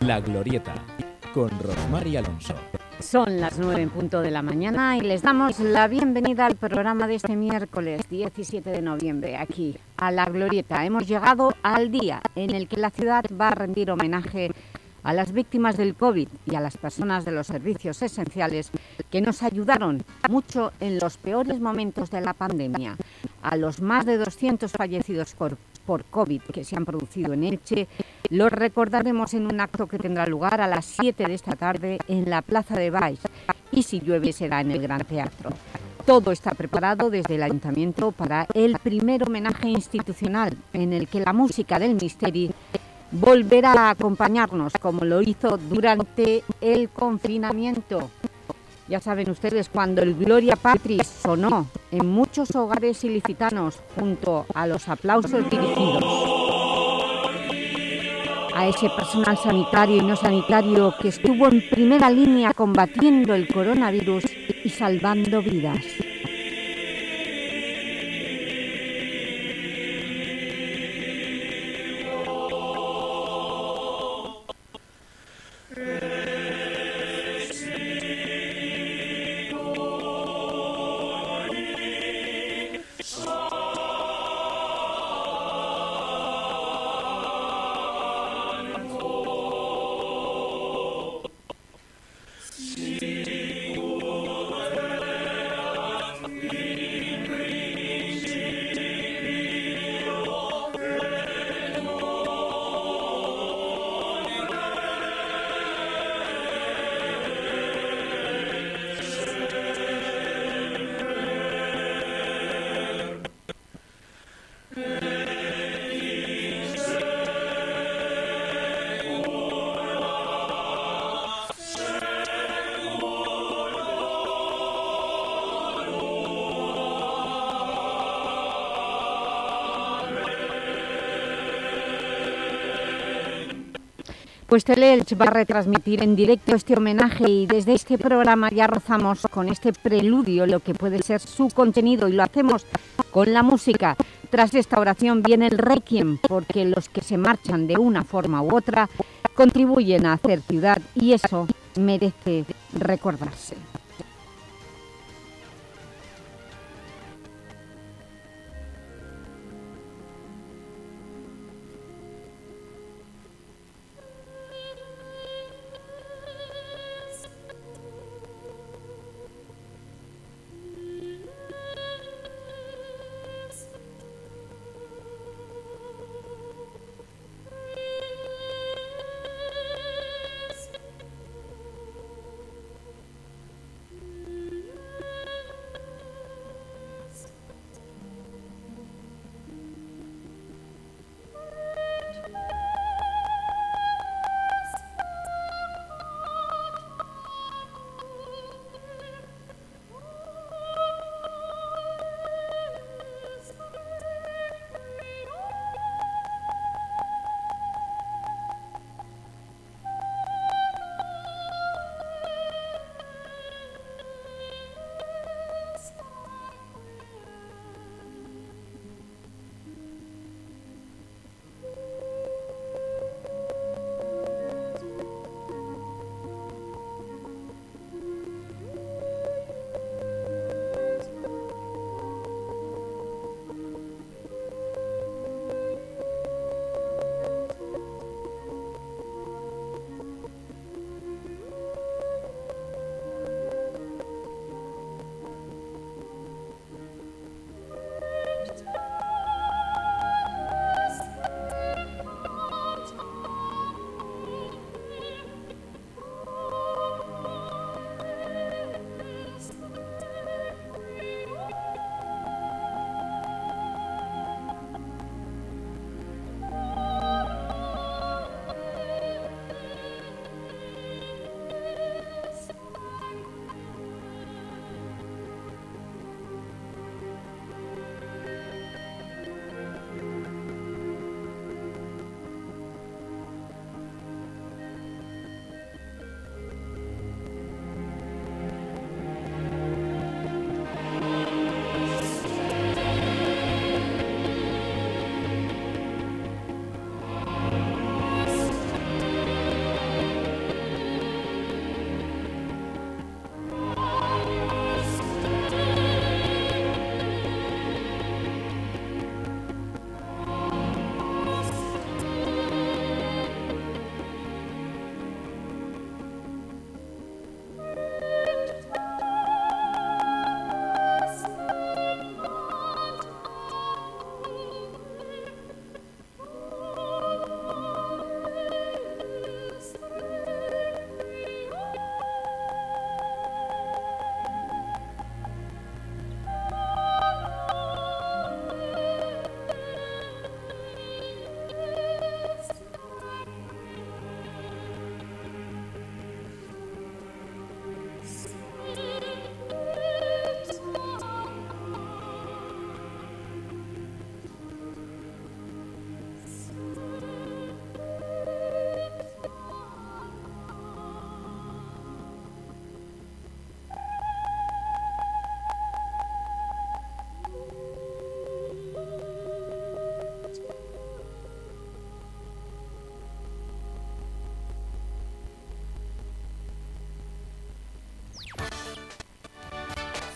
La Glorieta, con Rosmar y Alonso. Son las nueve en punto de la mañana y les damos la bienvenida al programa de este miércoles 17 de noviembre, aquí, a La Glorieta. Hemos llegado al día en el que la ciudad va a rendir homenaje las víctimas del COVID y a las personas de los servicios esenciales que nos ayudaron mucho en los peores momentos de la pandemia, a los más de 200 fallecidos por, por COVID que se han producido en Elche, los recordaremos en un acto que tendrá lugar a las 7 de esta tarde en la Plaza de Baix y si llueve será en el Gran Teatro. Todo está preparado desde el Ayuntamiento para el primer homenaje institucional en el que la música del Misteri volverá a acompañarnos como lo hizo durante el confinamiento. Ya saben ustedes, cuando el Gloria Patris sonó en muchos hogares ilicitanos junto a los aplausos dirigidos a ese personal sanitario y no sanitario que estuvo en primera línea combatiendo el coronavirus y salvando vidas. Pues Teleelch va a retransmitir en directo este homenaje y desde este programa ya rozamos con este preludio lo que puede ser su contenido y lo hacemos con la música. Tras esta oración viene el requiem porque los que se marchan de una forma u otra contribuyen a hacer ciudad y eso merece recordarse.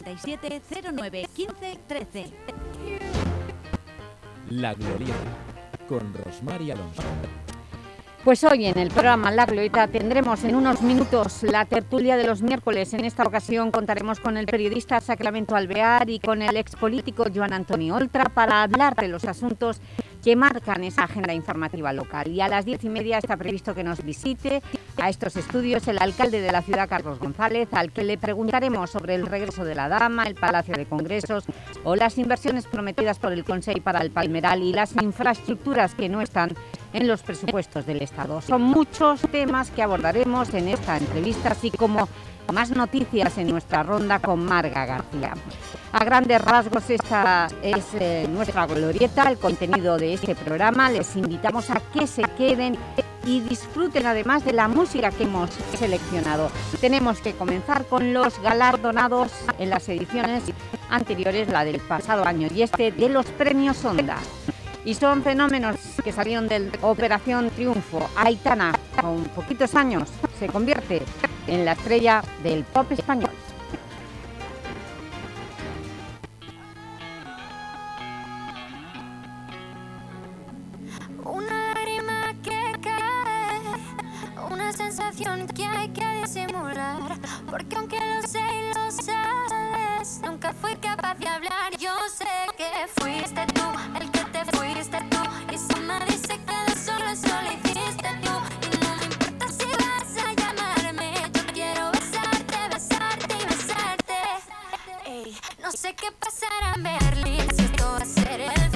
637 09 15 13. La Glorieta, con Rosmar y Alonso. Pues hoy en el programa La Glorieta tendremos en unos minutos la tertulia de los miércoles. En esta ocasión contaremos con el periodista Sacramento Alvear y con el expolítico Joan Antonio Oltra para hablar de los asuntos que marcan esa agenda informativa local. Y a las diez y media está previsto que nos visite a estos estudios el alcalde de la ciudad, Carlos González, al que le preguntaremos sobre el regreso de la Dama, el Palacio de Congresos o las inversiones prometidas por el Consejo para el Palmeral y las infraestructuras que no están en los presupuestos del Estado. Son muchos temas que abordaremos en esta entrevista, así como más noticias en nuestra ronda con Marga García. A grandes rasgos esta es eh, nuestra glorieta, el contenido de este programa. Les invitamos a que se queden y disfruten además de la música que hemos seleccionado. Tenemos que comenzar con los galardonados en las ediciones anteriores, la del pasado año y este de los premios Onda. Y son fenómenos que salieron de Operación Triunfo. Aitana, con poquitos años, se convierte en la estrella del pop español. Sensación que hay que disimular. Porque aunque lo sé y lo sabes, nunca fui capaz de hablar. Yo sé que fuiste tú el que te fuiste tú. Y si me dice que solo, solo hiciste tú. Y no me importa si vas a llamarme. Yo quiero besarte, besarte y besarte. Ey, no sé qué pasará en Berlín, si esto va a ser el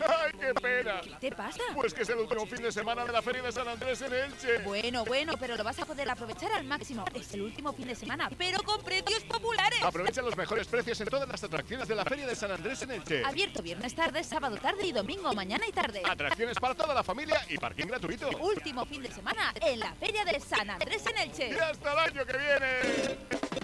¡Ay, qué pena! ¿Qué te pasa? Pues que es el último fin de semana de la Feria de San Andrés en Elche. Bueno, bueno, pero lo vas a poder aprovechar al máximo. Es el último fin de semana, pero con precios populares. Aprovecha los mejores precios en todas las atracciones de la Feria de San Andrés en Elche. Abierto viernes tarde, sábado tarde y domingo mañana y tarde. Atracciones para toda la familia y parking gratuito. Último fin de semana en la Feria de San Andrés en Elche. ¡Y hasta el año que viene!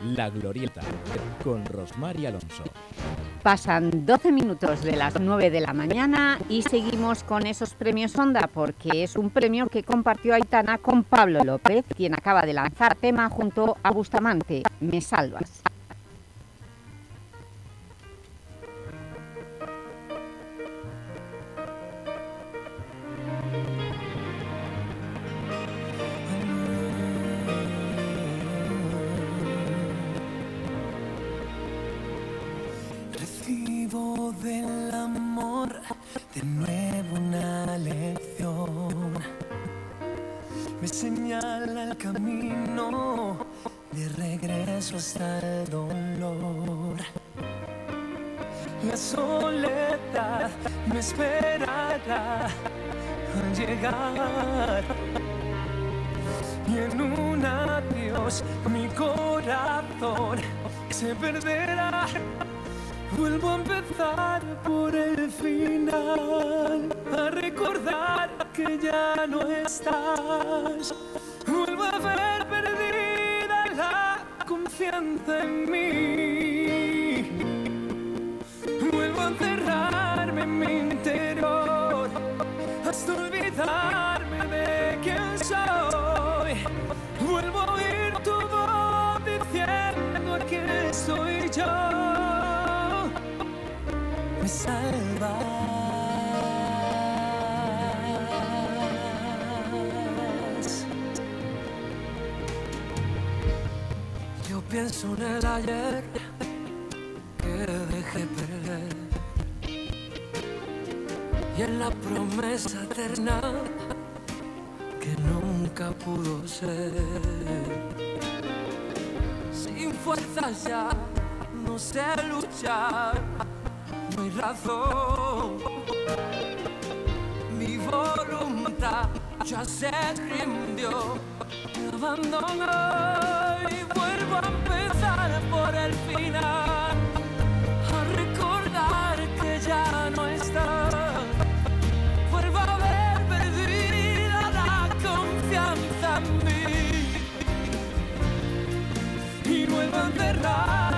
La Glorieta, con Rosmar y Alonso. Pasan 12 minutos de las 9 de la mañana y seguimos con esos premios Onda porque es un premio que compartió Aitana con Pablo López, quien acaba de lanzar tema junto a Bustamante, Me Salvas. Del amor de nuevo una lección. Me señala el camino de regreso hasta el dolor. La soledad me esperará al llegar. Y en un adiós mi corazón se perderá. Vuelvo a empezar por el final, a recordar que ya no estás. Vuelvo a ver perdida la confianza en mí. Vuelvo a encerrarme en mi interior, hasta olvidarme de quién soy. Vuelvo a oír tu voz diciendo que soy yo me salvas. Yo pienso en el ayer que dejé perder y en la promesa eterna que nunca pudo ser. Sin fuerzas ya no sé luchar hay razón. Mi voluntad ya se rindió, me y vuelvo a empezar por el final. A recordar que ya no estás. Vuelvo a ver perdida la confianza en mí. Y vuelvo a enterrarme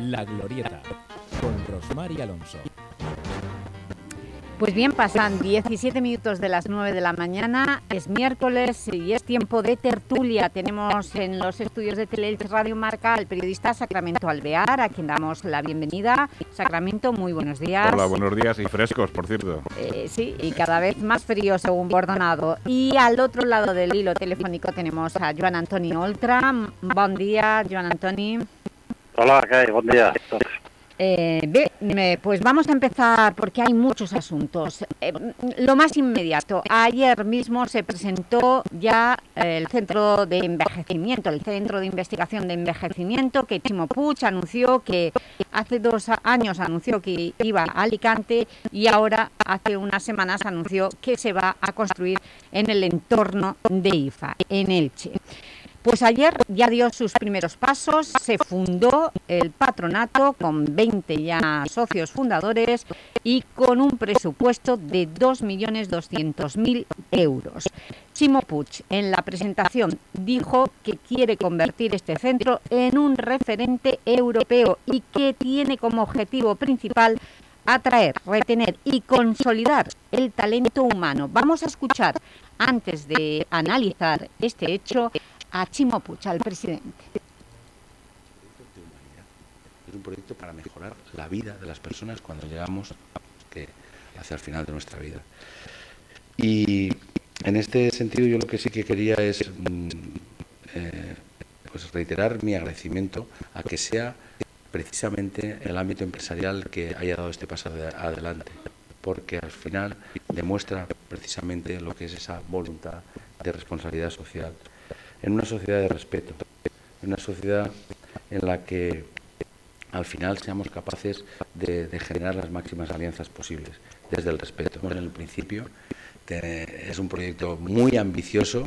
La Glorieta, con Rosmar y Alonso. Pues bien, pasan 17 minutos de las 9 de la mañana, es miércoles y es tiempo de tertulia. Tenemos en los estudios de Teleelch Radio Marca al periodista Sacramento Alvear, a quien damos la bienvenida. Sacramento, muy buenos días. Hola, buenos días y frescos, por cierto. Eh, sí, y cada vez más frío según Bordonado. Y al otro lado del hilo telefónico tenemos a Joan Antoni Oltra. Buen día, Joan Antoni. Hola, ¿qué hay? Buen día. Eh, pues vamos a empezar porque hay muchos asuntos. Eh, lo más inmediato, ayer mismo se presentó ya el Centro de Envejecimiento, el Centro de Investigación de Envejecimiento, que Chimo Puig anunció que hace dos años anunció que iba a Alicante y ahora hace unas semanas anunció que se va a construir en el entorno de IFA, en Elche. Pues ayer ya dio sus primeros pasos, se fundó el patronato con 20 ya socios fundadores y con un presupuesto de 2.200.000 euros. Chimo Puig en la presentación dijo que quiere convertir este centro en un referente europeo y que tiene como objetivo principal atraer, retener y consolidar el talento humano. Vamos a escuchar, antes de analizar este hecho, a Chimo Puig, al presidente. Es un proyecto para mejorar la vida de las personas cuando llegamos que hacia el final de nuestra vida. Y en este sentido yo lo que sí que quería es mm, eh, pues reiterar mi agradecimiento a que sea precisamente el ámbito empresarial que haya dado este paso ade- adelante, porque al final demuestra precisamente lo que es esa voluntad de responsabilidad social en una sociedad de respeto, en una sociedad en la que al final seamos capaces de, generar las máximas alianzas posibles desde el respeto. En el principio es un proyecto muy ambicioso,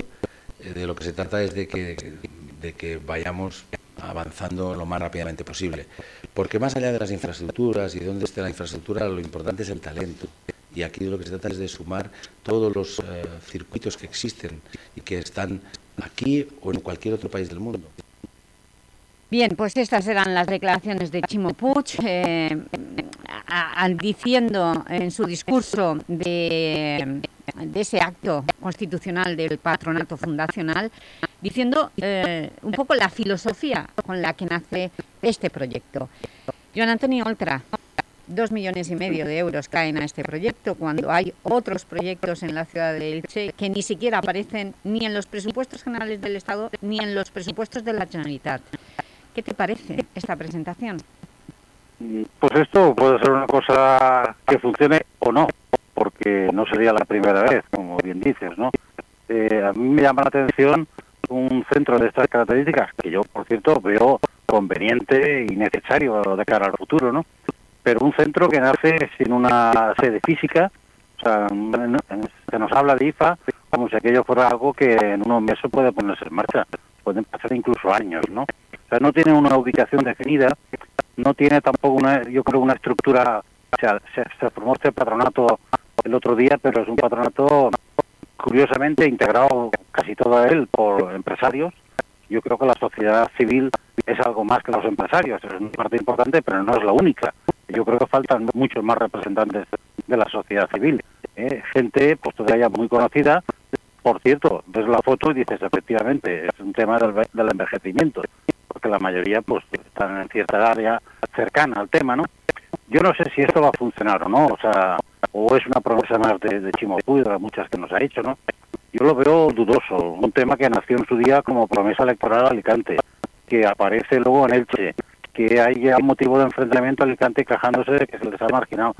eh, de lo que se trata es de que, de que vayamos avanzando lo más rápidamente posible. Porque más allá de las infraestructuras y de dónde esté la infraestructura, lo importante es el talento. Y aquí lo que se trata es de sumar todos los eh, circuitos que existen y que están aquí o en cualquier otro país del mundo. Bien, pues estas eran las declaraciones de Chimo Puig, eh, diciendo en su discurso de, de ese acto constitucional del patronato fundacional, diciendo eh, un poco la filosofía con la que nace este proyecto. Joan Antonio Oltra, dos millones y medio de euros caen a este proyecto cuando hay otros proyectos en la ciudad de Elche que ni siquiera aparecen ni en los presupuestos generales del Estado ni en los presupuestos de la Generalitat. ¿Qué te parece esta presentación? Pues esto puede ser una cosa que funcione o no, porque no sería la primera vez, como bien dices, ¿no? Eh, a mí me llama la atención un centro de estas características, que yo, por cierto, veo conveniente y necesario de cara al futuro, ¿no? Pero un centro que nace sin una sede física, o sea, se nos habla de IFA como si aquello fuera algo que en unos meses puede ponerse en marcha, pueden pasar incluso años, ¿no? O sea, no tiene una ubicación definida, no tiene tampoco una, yo creo, una estructura, o sea, se, se formó este patronato el otro día, pero es un patronato curiosamente integrado casi todo él por empresarios. Yo creo que la sociedad civil es algo más que los empresarios, es una parte importante, pero no es la única. Yo creo que faltan muchos más representantes de la sociedad civil. ¿eh? Gente, pues todavía muy conocida. Por cierto, ves la foto y dices, efectivamente, es un tema del, del envejecimiento, porque la mayoría pues están en cierta ya cercana al tema, ¿no? Yo no sé si esto va a funcionar o no, o sea, o es una promesa más de, de Chimo de muchas que nos ha hecho, ¿no? Yo lo veo dudoso, un tema que nació en su día como promesa electoral a Alicante, que aparece luego en Elche, que hay ya un motivo de enfrentamiento Alicante quejándose de que se les ha marginado.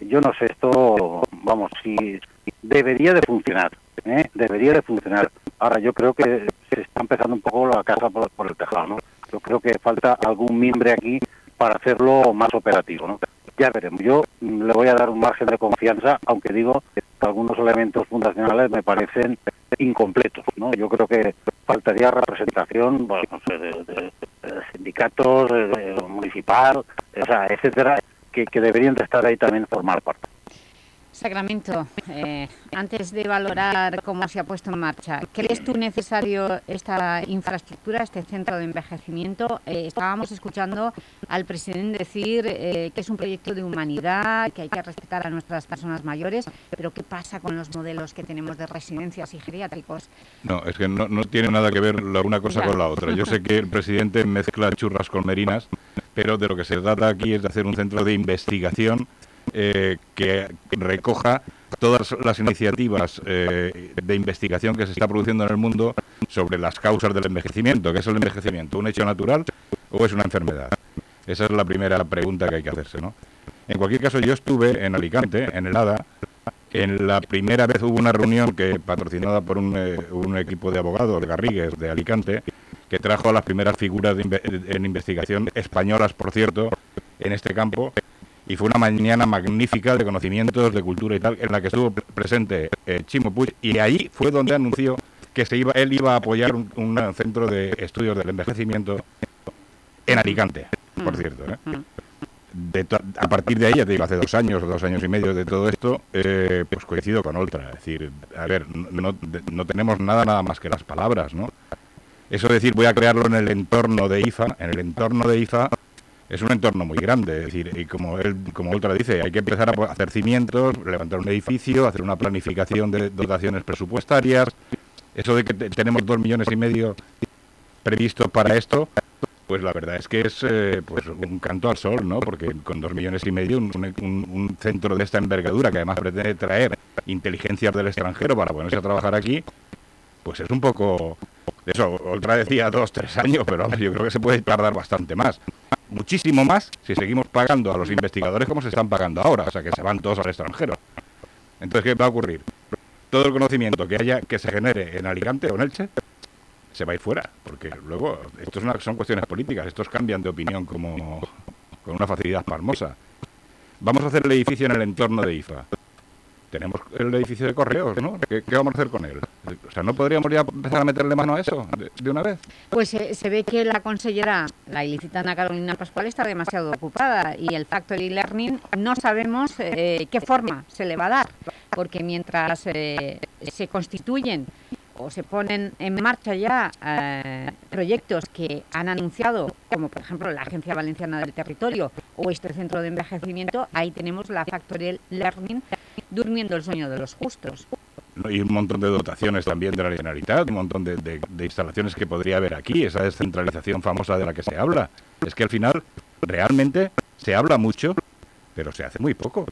Yo no sé, esto vamos, si debería de funcionar, ¿eh? debería de funcionar. Ahora yo creo que se está empezando un poco la casa por, por el tejado, ¿no? Yo creo que falta algún mimbre aquí para hacerlo más operativo, ¿no? Ya veremos. Yo mm, le voy a dar un margen de confianza, aunque digo que algunos elementos fundacionales me parecen incompletos, ¿no? Yo creo que faltaría representación, bueno, de, sindicatos, de municipal, o sea, etcétera, que, que deberían de estar ahí también formar parte. Sacramento, eh, antes de valorar cómo se ha puesto en marcha, ¿crees tú necesario esta infraestructura, este centro de envejecimiento? Eh, estábamos escuchando al presidente decir eh, que es un proyecto de humanidad, que hay que respetar a nuestras personas mayores, pero ¿qué pasa con los modelos que tenemos de residencias y geriátricos? No, es que no, no tiene nada que ver la una cosa con la otra. Yo sé que el presidente mezcla churras con merinas, pero de lo que se trata aquí es de hacer un centro de investigación eh, que recoja todas las iniciativas eh, de investigación que se está produciendo en el mundo sobre las causas del envejecimiento. ¿Qué es el envejecimiento? ¿Un hecho natural o es una enfermedad? Esa es la primera pregunta que hay que hacerse, ¿no? En cualquier caso, yo estuve en Alicante, en el ADA, en la primera vez hubo una reunión que patrocinada por un, eh, un equipo de abogados, Garrigues, de Alicante, que trajo a las primeras figuras de inve- en investigación españolas, por cierto, en este campo. Y fue una mañana magnífica de conocimientos, de cultura y tal, en la que estuvo pre- presente eh, Chimo Puig. Y ahí fue donde anunció que se iba, él iba a apoyar un, un centro de estudios del envejecimiento en Alicante, por cierto. ¿eh? de to- a partir de ahí, ya te digo, hace dos años o dos años y medio de todo esto, eh, pues coincido con Oltra. Es decir, a ver, no, no tenemos nada nada más que las palabras, ¿no? Eso de decir, voy a crearlo en el entorno de IFA, en el entorno de IFA es un entorno muy grande, es decir, y como él, como Oltra dice, hay que empezar a hacer cimientos, levantar un edificio, hacer una planificación de dotaciones presupuestarias. Eso de que te- tenemos dos millones y medio previstos para esto, pues la verdad es que es eh, pues un canto al sol, ¿no? Porque con dos millones y medio, un, un- un centro de esta envergadura que además pretende traer inteligencias del extranjero para ponerse a trabajar aquí, pues es un poco... Eso, otra decía dos, tres años, pero yo creo que se puede tardar bastante más. Muchísimo más si seguimos pagando a los investigadores como se están pagando ahora, o sea que se van todos al extranjero. Entonces, ¿qué va a ocurrir? Todo el conocimiento que haya que se genere en Alicante o en Elche se va a ir fuera, porque luego esto es una- son cuestiones políticas, estos cambian de opinión como con una facilidad pasmosa. Vamos a hacer el edificio en el entorno de IFA. Tenemos el edificio de correos, ¿no? ¿Qué, vamos a hacer con él? O sea, ¿no podríamos ya empezar a meterle mano a eso de, de una vez? Pues eh, se ve que la consellera, la ilicitana Carolina Pascual, está demasiado ocupada y el Factory Learning no sabemos eh, qué forma se le va a dar, porque mientras eh, se constituyen o se ponen en marcha ya eh, proyectos que han anunciado, como por ejemplo la Agencia Valenciana del Territorio o este centro de envejecimiento, ahí tenemos la Factory Learning durmiendo el sueño de los justos. Y un montón de dotaciones también de la Generalitat, un montón de instalaciones que podría haber aquí, esa descentralización famosa de la que se habla. Es que al final realmente se habla mucho, pero se hace muy poco.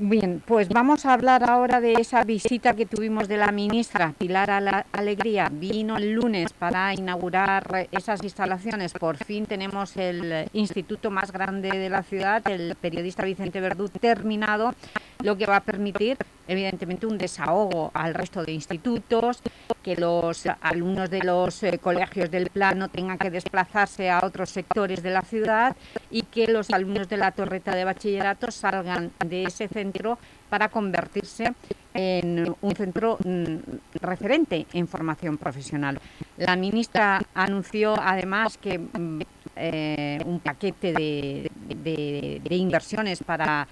Bien, pues vamos a hablar ahora de esa visita que tuvimos de la ministra Pilar Alegría. Vino el lunes para inaugurar esas instalaciones. Por fin tenemos el instituto más grande de la ciudad, el periodista Vicente Verdú, terminado, lo que va a permitir, evidentemente, un desahogo al resto de institutos, que los alumnos de los eh, colegios del plan no tengan que desplazarse a otros sectores de la ciudad y que los alumnos de la torreta de bachillerato salgan de ese centro para convertirse en un centro mm, referente en formación profesional. La ministra anunció además que mm, eh, un paquete de inversiones para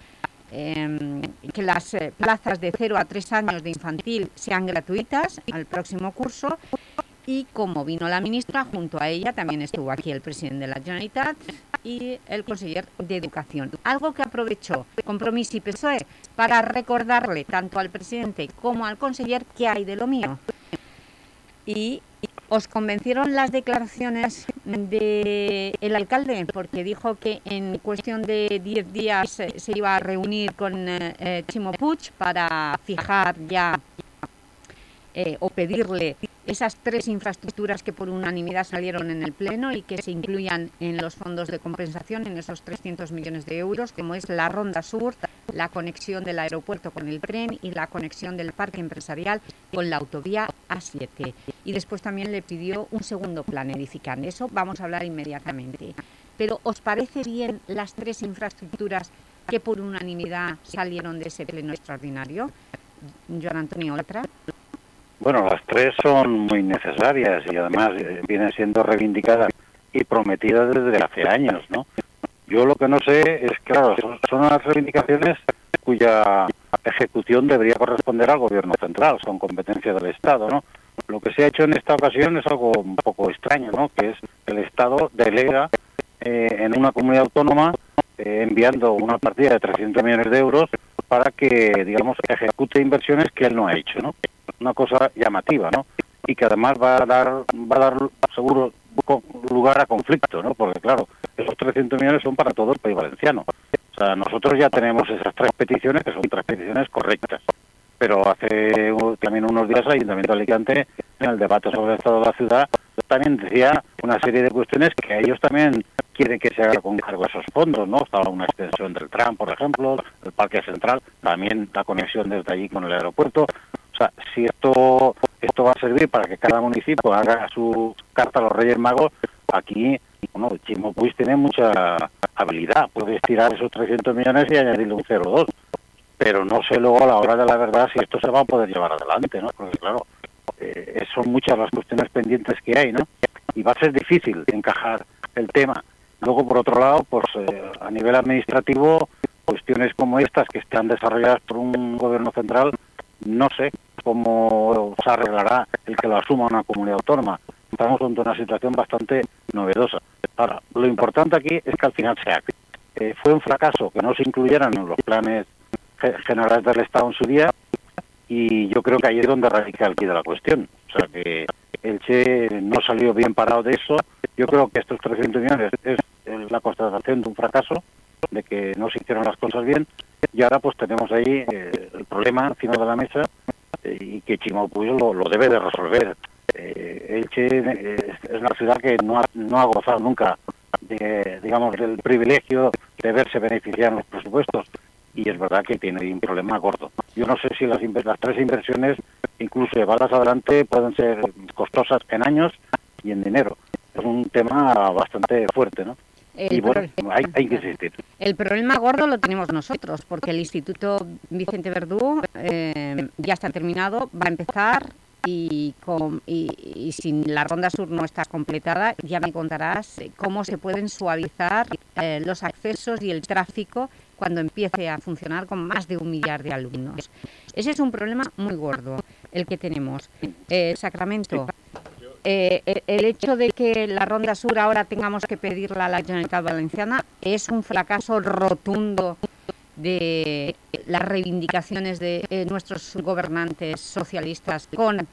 em, que las eh, plazas de 0 a 3 años de infantil sean gratuitas al próximo curso y como vino la ministra, junto a ella también estuvo aquí el presidente de la Generalitat y el conseller de Educación. Algo que aprovechó Compromís y PSOE para recordarle tanto al presidente como al conseller que hay de lo mío. Y ¿Os convencieron las declaraciones del alcalde? Porque dijo que en cuestión de 10 días eh, se iba a reunir con eh, eh, Chimo para fijar ya eh, o pedirle esas tres infraestructuras que por unanimidad salieron en el Pleno y que se incluyan en los fondos de compensación, en esos 300 millones de euros, como es la Ronda Sur, la conexión del aeropuerto con el tren y la conexión del parque empresarial con la autovía A7. Y después también le pidió un segundo plan edificante. Eso vamos a hablar inmediatamente. Pero ¿os parece bien las tres infraestructuras que por unanimidad salieron de ese pleno extraordinario? Joan Antonio Oltra. Bueno, las tres son muy necesarias y además eh, vienen siendo reivindicadas y prometidas desde hace años, ¿no? Yo lo que no sé es, claro, son, unas reivindicaciones cuya ejecución debería corresponder al gobierno central, son competencia del Estado, ¿no? Lo que se ha hecho en esta ocasión es algo un poco extraño, ¿no? Que es el Estado delega eh, en una comunidad autónoma eh, enviando una partida de 300 millones de euros para que, digamos, ejecute inversiones que él no ha hecho, ¿no? Una cosa llamativa, ¿no? Y que además va a dar, va a dar seguro lugar a conflicto, ¿no? Porque, claro, esos 300 millones son para todo el país valenciano. O sea, nosotros ya tenemos esas tres peticiones, que son tres peticiones correctas. Pero hace también unos días el Ayuntamiento de Alicante, en el debate sobre el estado de la ciudad, también decía una serie de cuestiones que ellos también quieren que se haga con cargo a esos fondos, ¿no? Estaba una extensión del tram, por ejemplo, el Parque Central, también la conexión desde allí con el aeropuerto. O sea, si esto esto va a servir para que cada municipio haga su carta a los Reyes Magos, aquí, bueno, Chimo Puig tiene mucha habilidad, puede estirar esos 300 millones y añadirle un 0,2 pero no sé luego a la hora de la verdad si esto se va a poder llevar adelante, ¿no? Porque claro, eh, son muchas las cuestiones pendientes que hay, ¿no? Y va a ser difícil encajar el tema. Luego, por otro lado, pues eh, a nivel administrativo, cuestiones como estas que están desarrolladas por un gobierno central, no sé cómo se arreglará el que lo asuma una comunidad autónoma. Estamos ante una situación bastante novedosa. Ahora, lo importante aquí es que al final se haga. Eh, fue un fracaso que no se incluyeran en los planes ge- generales del Estado en su día y yo creo que ahí es donde radica el quid de la cuestión. O sea que el Che no salió bien parado de eso. Yo creo que estos 300 millones es la constatación de un fracaso, de que no se hicieron las cosas bien y ahora pues tenemos ahí eh, el problema encima de la mesa y que Chimaupui lo, debe de resolver. Eh, Elche eh, es una ciudad que no ha, no ha gozado nunca de, digamos, del privilegio de verse beneficiar en los presupuestos y es verdad que tiene un problema gordo. Yo no sé si las, las tres inversiones, incluso llevadas adelante, pueden ser costosas en años y en dinero. Es un tema bastante fuerte, ¿no? El y bueno, hay, hay que insistir. El problema gordo lo tenemos nosotros, porque el Instituto Vicente Verdú eh, ya está terminado, va a empezar y, con- y, y si la Ronda Sur no está completada, ya me contarás cómo se pueden suavizar eh, los accesos y el tráfico cuando empiece a funcionar con más de un millar de alumnos. Ese es un problema muy gordo, el que tenemos. Eh, Sacramento, eh, el hecho de que la Ronda Sur ahora tengamos que pedirla a la Generalitat Valenciana es un fracaso rotundo de las reivindicaciones de eh, nuestros gobernantes socialistas con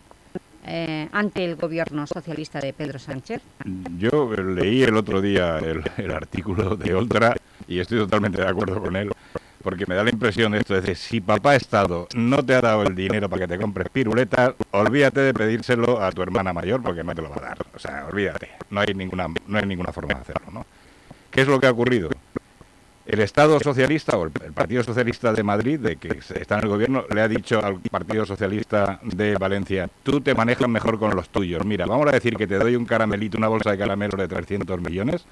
eh, ante el gobierno socialista de Pedro Sánchez. Yo leí el otro día el, el artículo de Oltra y estoy totalmente de acuerdo con él, porque me da la impresión de esto, es decir, si papá Estado no te ha dado el dinero para que te compres piruletas, olvídate de pedírselo a tu hermana mayor porque no te lo va a dar. O sea, olvídate, no hay ninguna, no hay ninguna forma de hacerlo, ¿no? ¿Qué es lo que ha ocurrido? El Estado socialista o el, Partido Socialista de Madrid, de que está en el gobierno, le ha dicho al Partido Socialista de Valencia, tú te manejas mejor con los tuyos. Mira, vamos a decir que te doy un caramelito, una bolsa de caramelos de 300 millones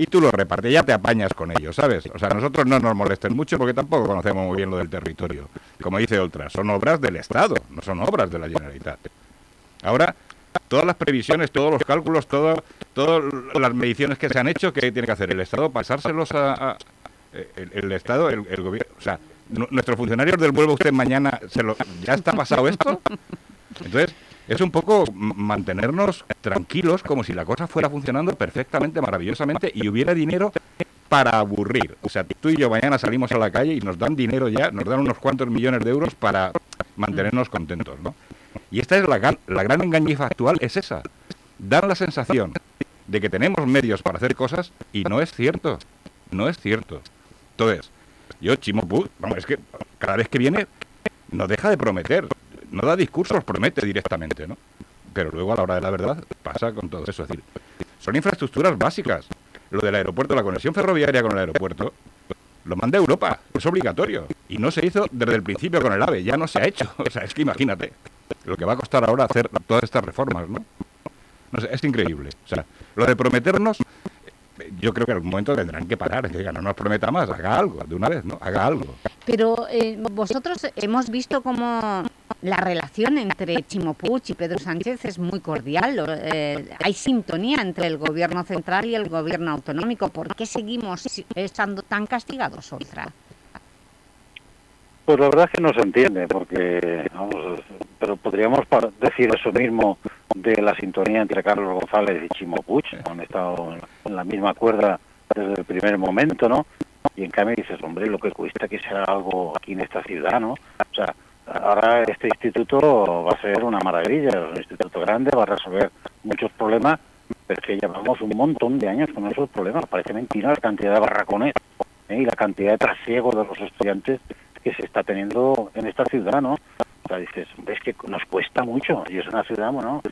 y tú lo repartes, ya te apañas con ellos, ¿sabes? O sea, nosotros no nos molesten mucho porque tampoco conocemos muy bien lo del territorio. Como dice Oltra, son obras del Estado, no son obras de la Generalitat. Ahora, todas las previsiones, todos los cálculos, todo, todas las mediciones que se han hecho, ¿qué tiene que hacer el Estado? Pasárselos a... a- el, el Estado, el, gobierno... O sea, nu- nuestros funcionarios del vuelvo usted mañana, se lo, ¿ya está pasado esto? Entonces, es un poco mantenernos tranquilos como si la cosa fuera funcionando perfectamente, maravillosamente y hubiera dinero para aburrir. O sea, tú y yo mañana salimos a la calle y nos dan dinero ya, nos dan unos cuantos millones de euros para mantenernos contentos, ¿no? Y esta es la, gran- la gran engañifa actual, es esa. Dan la sensación de que tenemos medios para hacer cosas y no es cierto. No es cierto. Entonces, yo, Chimo Puig, vamos, es que cada vez que viene no deja de prometer. No da discursos, promete directamente, ¿no? Pero luego a la hora de la verdad pasa con todo eso. Es decir, son infraestructuras básicas. Lo del aeropuerto, la conexión ferroviaria con el aeropuerto, Lo manda Europa, es obligatorio. Y no se hizo desde el principio con el AVE, ya no se ha hecho. O sea, es que imagínate lo que va a costar ahora hacer todas estas reformas, ¿no? No sé, es increíble. O sea, lo de prometernos, yo creo que en algún momento tendrán que parar, que no nos prometa más, haga algo, de una vez, ¿no? Haga algo. Pero eh, vosotros hemos visto como la relación entre Chimo Puig y Pedro Sánchez es muy cordial. eh, hay sintonía entre el gobierno central y el gobierno autonómico. ¿Por qué seguimos estando tan castigados, Oltra? Pues la verdad es que no se entiende, porque, vamos, pero podríamos decir eso mismo de la sintonía entre Carlos González y Chimo Puig, han estado en la misma cuerda desde el primer momento, ¿no? Y en cambio dices, hombre, lo que cuesta que sea algo aquí en esta ciudad, ¿no? O sea, ahora este instituto va a ser una maravilla, es un instituto grande, va a resolver muchos problemas, pero es que llevamos un montón de años con esos problemas. Parece mentira la cantidad de barracones ¿eh? y la cantidad de trasiego de los estudiantes que se está teniendo en esta ciudad, ¿no? O sea, dices, hombre, es que nos cuesta mucho y es una ciudad, bueno,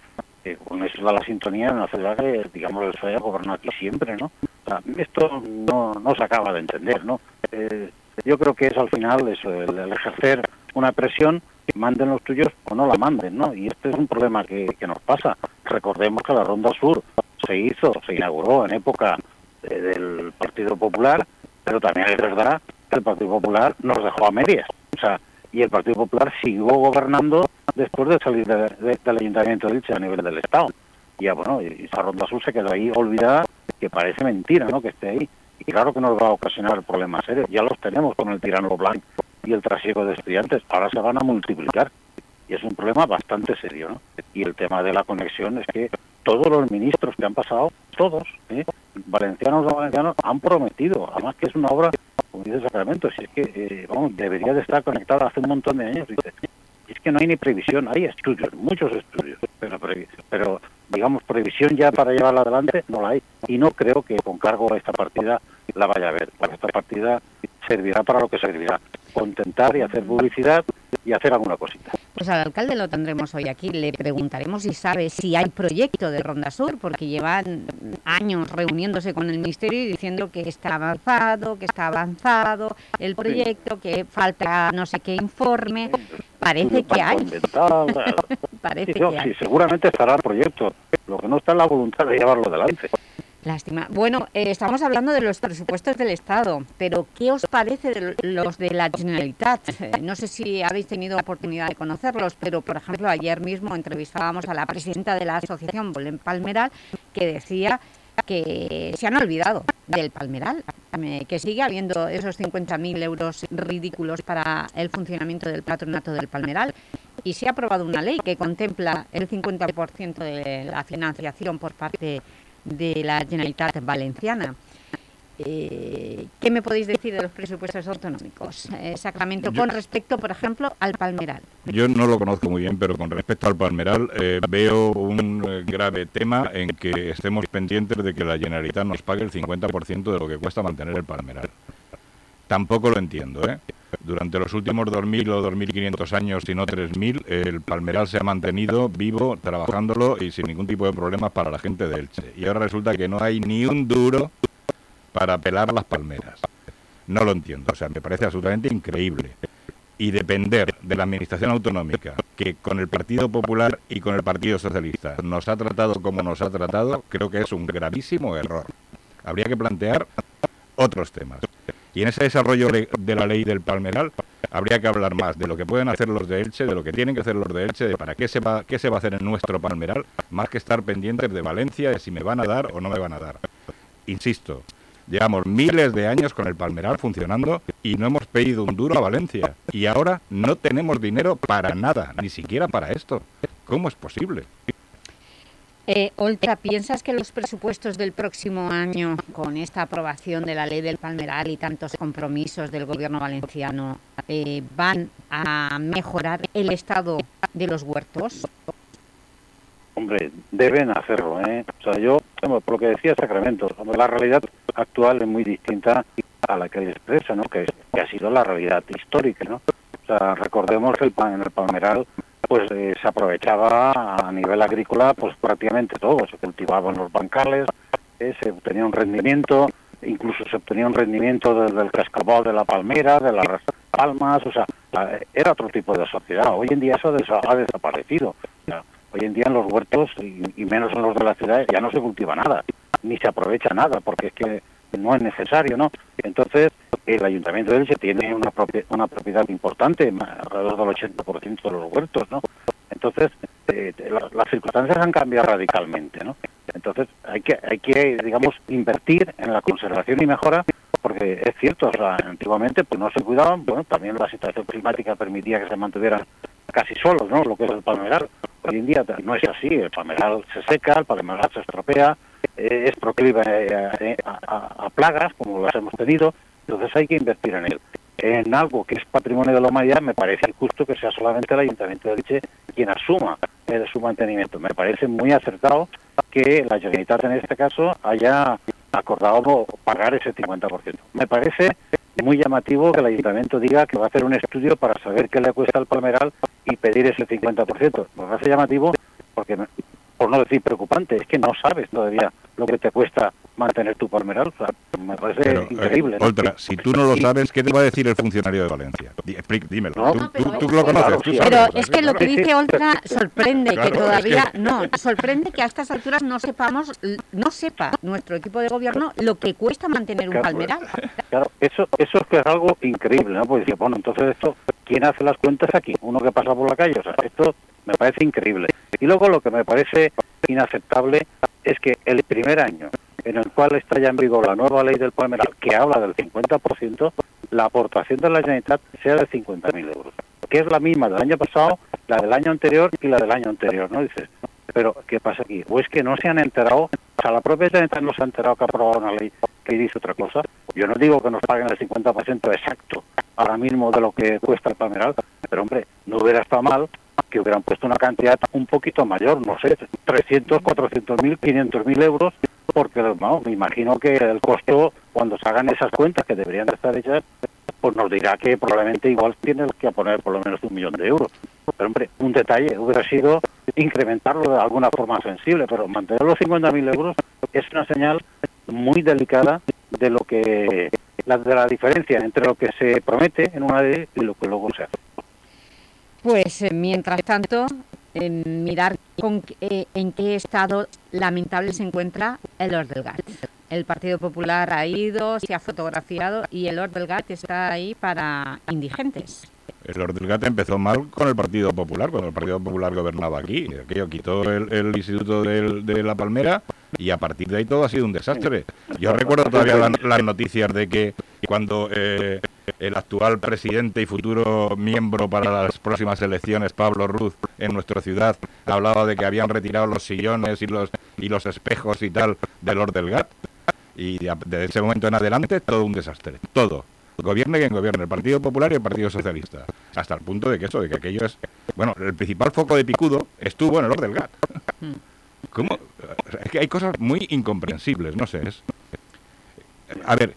que con eso da la sintonía, una ciudad que, digamos, el PSOE ha gobernado aquí siempre, ¿no? O sea, esto no, no se acaba de entender, ¿no? Eh, yo creo que es al final eso, el, el ejercer una presión, manden los tuyos o no la manden, ¿no? Y este es un problema que, que nos pasa. Recordemos que la Ronda Sur se hizo, se inauguró en época eh, del Partido Popular, pero también es verdad que el Partido Popular nos dejó a medias. O sea, y el Partido Popular siguió gobernando después de salir de- de- del Ayuntamiento de Elche a nivel del Estado. Y ya, bueno, esa Ronda Sur se quedó ahí olvidada, que parece mentira, ¿no?, que esté ahí. Y claro que nos va a ocasionar problemas serios. Ya los tenemos con el tirano blanco y el trasiego de estudiantes. Ahora se van a multiplicar. Y es un problema bastante serio, ¿no? Y el tema de la conexión es que todos los ministros que han pasado, todos, ¿eh? valencianos o valencianos, han prometido, además que es una obra, como dice Sacramento, si es que, eh, vamos, debería de estar conectada hace un montón de años. dice. Es que no hay ni previsión, hay estudios, muchos estudios, pero, pero digamos, previsión ya para llevarla adelante no la hay. Y no creo que con cargo a esta partida la vaya a ver, porque esta partida servirá para lo que servirá, contentar y hacer publicidad y hacer alguna cosita. Pues al alcalde lo tendremos hoy aquí. Le preguntaremos si sabe si hay proyecto de Ronda Sur, porque llevan años reuniéndose con el Ministerio y diciendo que está avanzado, que está avanzado el proyecto, que falta no sé qué informe. Parece que hay. Parece Sí, no, que sí, seguramente estará el proyecto, lo que no está es la voluntad de llevarlo adelante. Lástima. Bueno, eh, estamos hablando de los presupuestos del Estado, pero ¿qué os parece de los de la Generalitat? Eh, no sé si habéis tenido oportunidad de conocerlos, pero por ejemplo ayer mismo entrevistábamos a la presidenta de la asociación Bolén Palmeral que decía que se han olvidado del Palmeral, eh, que sigue habiendo esos 50.000 euros ridículos para el funcionamiento del patronato del Palmeral y se ha aprobado una ley que contempla el 50% de la financiación por parte de la Generalitat Valenciana. Eh, ¿Qué me podéis decir de los presupuestos autonómicos, eh, Sacramento, Yo- con respecto, por ejemplo, al Palmeral? Yo no lo conozco muy bien, pero con respecto al Palmeral eh, veo un eh, grave tema en que estemos pendientes de que la Generalitat nos pague el 50% de lo que cuesta mantener el Palmeral. Tampoco lo entiendo, ¿eh? Durante los últimos 2.000 o 2.500 años, si no 3.000, el Palmeral se ha mantenido vivo, trabajándolo y sin ningún tipo de problemas para la gente de Elche. Y ahora resulta que no hay ni un duro para pelar las palmeras. No lo entiendo, o sea, me parece absolutamente increíble. Y depender de la Administración Autonómica, que con el Partido Popular y con el Partido Socialista nos ha tratado como nos ha tratado, creo que es un gravísimo error. Habría que plantear otros temas. Y en ese desarrollo de la ley del Palmeral habría que hablar más de lo que pueden hacer los de Elche, de lo que tienen que hacer los de Elche, de para qué se va, qué se va a hacer en nuestro Palmeral, más que estar pendientes de Valencia, de si me van a dar o no me van a dar. Insisto, llevamos miles de años con el Palmeral funcionando y no hemos pedido un duro a Valencia. Y ahora no tenemos dinero para nada, ni siquiera para esto. ¿Cómo es posible? Eh, ¿piensas que los presupuestos del próximo año, con esta aprobación de la ley del Palmeral y tantos compromisos del gobierno valenciano, eh, van a mejorar el estado de los huertos? Hombre, deben hacerlo, ¿eh? O sea, yo, por lo que decía Sacramento, la realidad actual es muy distinta a la que expresa, ¿no? Que, que ha sido la realidad histórica, ¿no? Recordemos que el, en el Palmeral pues eh, se aprovechaba a nivel agrícola pues prácticamente todo, se cultivaban los bancales, eh, se obtenía un rendimiento incluso se obtenía un rendimiento desde el cascabel de la palmera, de las palmas, o sea, era otro tipo de sociedad. Hoy en día eso ha desaparecido. Hoy en día en los huertos, y, y menos en los de las ciudades, ya no se cultiva nada, ni se aprovecha nada, porque es que no es necesario, ¿no? Entonces, el Ayuntamiento de Elche tiene una, propie- una propiedad importante, alrededor del 80% de los huertos, ¿no? Entonces, eh, la- las circunstancias han cambiado radicalmente, ¿no? Entonces, hay que, hay que, digamos, invertir en la conservación y mejora, porque es cierto, o sea, antiguamente pues no se cuidaban, bueno, también la situación climática permitía que se mantuvieran casi solos, ¿no? Lo que es el palmeral. Hoy en día no es así, el palmeral se seca, el palmeral se estropea, es proclive a, a- a plagas, como las hemos tenido, entonces hay que invertir en él. En algo que es patrimonio de la humanidad, me parece injusto que sea solamente el Ayuntamiento de Elche quien asuma eh, su mantenimiento. Me parece muy acertado que la Generalitat en este caso haya acordado pagar ese 50%. Me parece muy llamativo que el ayuntamiento diga que va a hacer un estudio para saber qué le cuesta al palmeral y pedir ese 50%. Me parece llamativo porque, por no decir preocupante, es que no sabes todavía lo que te cuesta mantener tu palmeral. O sea, me parece Pero, eh, increíble. ¿no? Oltra, si tú no lo sabes, ¿qué te va a decir el funcionario de Valencia? Dímelo. No, tú, no, tú- pero- tú lo claro, conoces. tú sí. sabes, Pero ¿sabes? es que lo que dice Oltra sorprende, Claro, que es todavía, que- no, sorprende que a estas alturas no sepamos, no sepa nuestro equipo de gobierno lo que cuesta mantener un Claro, palmeral. Claro, eso, eso es que es algo increíble, ¿no? Pues dice, bueno, entonces esto, ¿quién hace las cuentas aquí? Uno que pasa por la calle, o sea, esto me parece increíble. Y luego lo que me parece inaceptable es que el primer año en el cual está ya en vigor la nueva ley del palmeral, que habla del 50%, la aportación de la Generalitat sea de 50.000 euros, que es la misma del año pasado, la del año anterior y la del año anterior, ¿no? Dices, pero ¿qué pasa aquí? O es que no se han enterado, o sea, la propia Generalitat no se ha enterado que ha aprobado una ley que dice otra cosa. Yo no digo que nos paguen el 50% exacto ahora mismo de lo que cuesta el palmeral, pero hombre, no hubiera estado mal que hubieran puesto una cantidad un poquito mayor, no sé, 300, 400 mil, 500 mil euros, porque vamos, me imagino que el costo, cuando se hagan esas cuentas que deberían de estar hechas, pues nos dirá que probablemente igual tienes que poner por lo menos un millón de euros. Pero hombre, un detalle hubiera sido incrementarlo de alguna forma sensible, pero mantener los 50.000 euros es una señal muy delicada de lo que la, de la diferencia entre lo que se promete en una ley y lo que luego se hace. Pues eh, mientras tanto, en mirar con, eh, en qué estado lamentable se encuentra el Ord del Gat. El Partido Popular ha ido, se ha fotografiado y el Ord del Gat está ahí para indigentes. El Ordelgate empezó mal con el Partido Popular, cuando el Partido Popular gobernaba aquí. Aquello quitó el, Instituto de la Palmera y a partir de ahí todo ha sido un desastre. Yo recuerdo todavía la- las noticias de que cuando eh, el actual presidente y futuro miembro para las próximas elecciones, Pablo Ruz, en nuestra ciudad, hablaba de que habían retirado los sillones y los, y los espejos y tal del Ordelgat. Y de- desde ese momento en adelante, todo un desastre. Todo. Gobierne quien gobierne, el Partido Popular y el Partido Socialista. Hasta el punto de que eso, de que aquello es... Bueno, el principal foco de picudo estuvo en el Ord del Gat. Sea, Es que hay cosas muy incomprensibles, no sé. Es... A ver,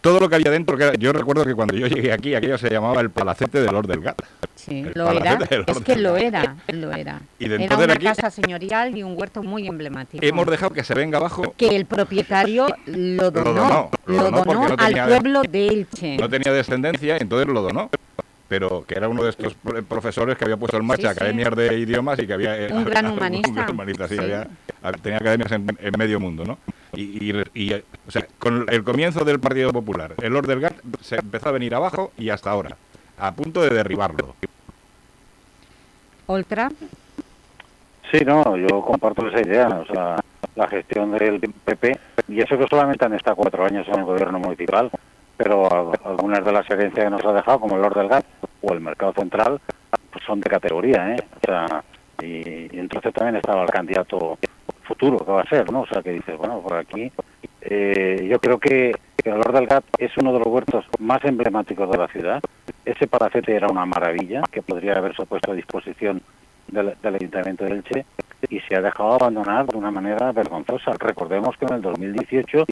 todo lo que había dentro, que era- yo recuerdo que cuando yo llegué aquí, aquello se llamaba el Palacete del Ord del Gat. Sí, El lo era, es que lo era, lo era. Y de Era una aquí- casa señorial y un huerto muy emblemático. Hemos dejado que se venga abajo que el propietario lo donó, donó, lo lo donó porque donó al pueblo de Elche. no tenía descendencia, entonces lo donó. Pero que era uno de estos pro- profesores que había puesto en marcha Sí, sí. academias de idiomas y que había... eh, Un gran un humanista. gran humanista, sí, Sí. había- tenía academias en, en medio mundo, ¿no? Y, y- y, o sea, con el comienzo del Partido Popular, el Lord del Gat se empezó a venir abajo y hasta ahora, a punto de derribarlo. Oltra, Sí, no, yo comparto esa idea. O sea, la gestión del PP, y eso que solamente han estado cuatro años en el gobierno municipal, pero al- algunas de las herencias que nos ha dejado, como el Lord del Gas o el Mercado Central, pues son de categoría, ¿eh? O sea, y, entonces también estaba el candidato futuro que va a ser, ¿no? O sea, que dices, bueno, por aquí. eh, yo creo que, que el Lord del Gat es uno de los huertos más emblemáticos de la ciudad. Ese palacete era una maravilla que podría haberse puesto a disposición del, del Ayuntamiento de Elche y se ha dejado abandonar de una manera vergonzosa. Recordemos que en el 2018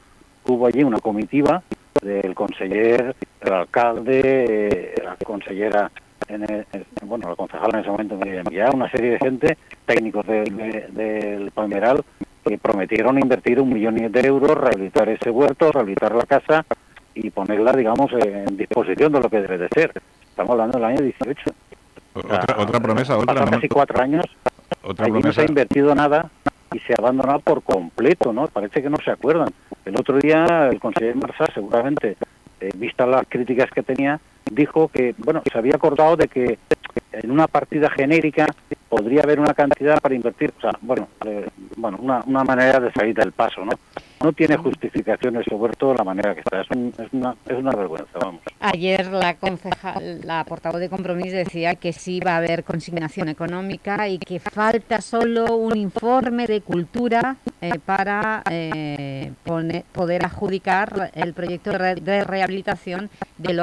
hubo allí una comitiva del conseller, el alcalde, eh, la consellera, en el- en- bueno, la concejala en ese momento, Guiá, una serie de gente, técnicos del- de- del Palmeral, que prometieron invertir un millón de euros, rehabilitar ese huerto, rehabilitar la casa y ponerla, digamos, en disposición de lo que debe de ser. Estamos hablando del año 18. Otra, otra promesa, otra. Casi cuatro años, Otra allí no se promesa. ha invertido nada y se ha abandonado por completo, ¿no? Parece que no se acuerdan. El otro día el consejero Marsá, seguramente, eh, vistas las críticas que tenía, dijo que, bueno, se había acordado de que en una partida genérica podría haber una cantidad para invertir, o sea, bueno, eh, bueno una, una manera de salir del paso, ¿no? No tiene justificación ese huerto de la manera que está, es, un- es una, es una vergüenza, vamos. Ayer la concejal, la portavoz de Compromís decía que sí va a haber consignación económica y que falta solo un informe de cultura eh, para eh, poder adjudicar el proyecto de, re- de rehabilitación del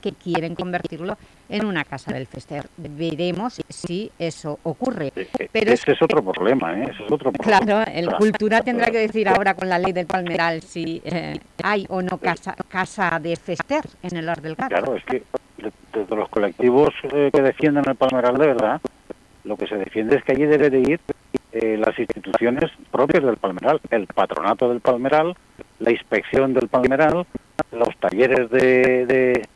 que quieren convertirlo en una casa del Fester. Veremos si eso ocurre. Pero es Ese es otro problema, ¿eh? Ese es otro problema. Claro, el Cultura tendrá que decir ahora con la ley del Palmeral si eh, hay o no casa, casa de Fester en el Or del Gat. Claro, es que de- desde los colectivos eh, que defienden el Palmeral de verdad, lo que se defiende es que allí debe de ir eh, las instituciones propias del Palmeral, el patronato del Palmeral, la inspección del Palmeral, los talleres de, de-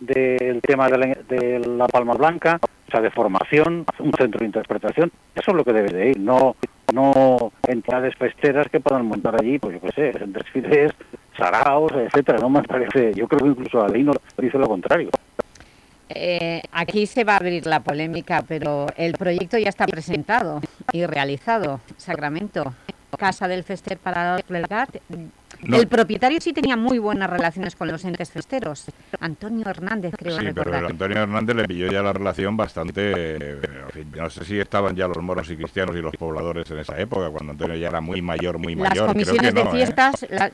del tema de la, de la Palma Blanca, o sea, de formación, un centro de interpretación, eso es lo que debe de ir, no no entidades festeras que puedan montar allí, pues yo qué sé, desfiles, saraos, etcétera, no me parece, yo creo que incluso la ley no dice lo contrario. Eh, aquí se va a abrir la polémica, pero el proyecto ya está presentado y realizado. Sacramento, Casa del Fester para el. No. El propietario sí tenía muy buenas relaciones con los entes festeros. Antonio Hernández, creo Sí, pero recordar. el Antonio Hernández le pilló ya la relación bastante... eh, no sé si estaban ya los moros y cristianos y los pobladores en esa época, cuando Antonio ya era muy mayor, muy Las mayor. Creo comisiones que no, de ¿eh? fiestas, la-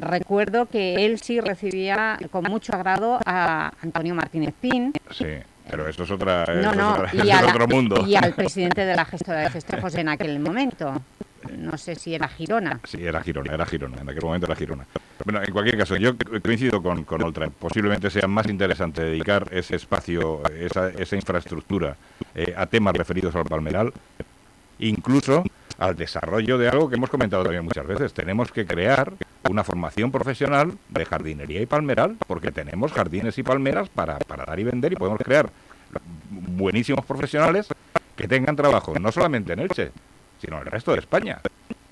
recuerdo que él sí recibía con mucho agrado a Antonio Martínez Pin. Sí, pero eso es, otra, No, eso no, es, otra- y, eso es a la- otro mundo. y al presidente de la gestora de festejos en aquel momento. No sé si era Girona. Sí, era Girona, era Girona, en aquel momento era Girona. Bueno, en cualquier caso, yo co- coincido con, con Oltra. Posiblemente sea más interesante dedicar ese espacio, esa, esa infraestructura eh, a temas referidos al palmeral, incluso al desarrollo de algo que hemos comentado también muchas veces. Tenemos que crear una formación profesional de jardinería y palmeral, porque tenemos jardines y palmeras para, para dar y vender y podemos crear buenísimos profesionales que tengan trabajo, no solamente en Elche, sino el resto de España.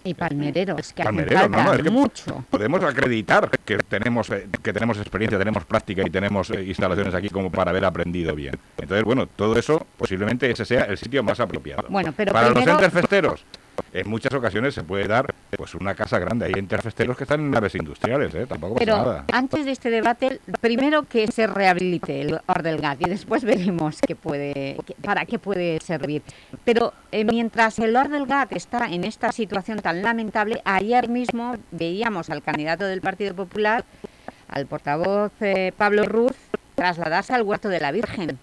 Y palmereros, que hacen Palmereros, falta no, no, es que mucho. podemos acreditar que tenemos eh, que tenemos experiencia, tenemos práctica y tenemos eh, instalaciones aquí como para haber aprendido bien. Entonces, bueno, todo eso posiblemente ese sea el sitio más apropiado. Bueno, pero para primero- los entes festeros, en muchas ocasiones se puede dar pues una casa grande. Hay entes festeros que están en naves industriales, ¿eh? Tampoco pasa Pero nada. antes de este debate, primero que se rehabilite el Ordelgat y después veremos qué puede, para qué puede servir. Pero eh, mientras el Ordelgat está en esta situación tan lamentable, ayer mismo veíamos al candidato del Partido Popular, al portavoz eh, Pablo Ruz, trasladarse al Huerto de la Virgen.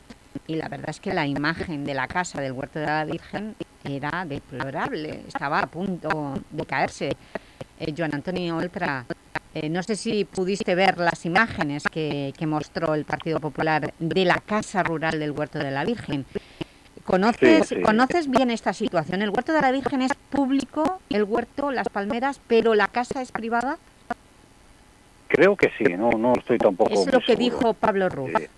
Y la verdad es que la imagen de la casa del Huerto de la Virgen era deplorable, estaba a punto de caerse. Eh, Joan Antonio Oltra, eh, no sé si pudiste ver las imágenes que, que mostró el Partido Popular de la casa rural del Huerto de la Virgen. ¿Conoces, Sí, sí. ¿Conoces bien esta situación? ¿El Huerto de la Virgen es público, el huerto, las palmeras, pero la casa es privada? Creo que sí, no, no estoy tampoco. Es lo que seguro. dijo Pablo Ruz. Eh,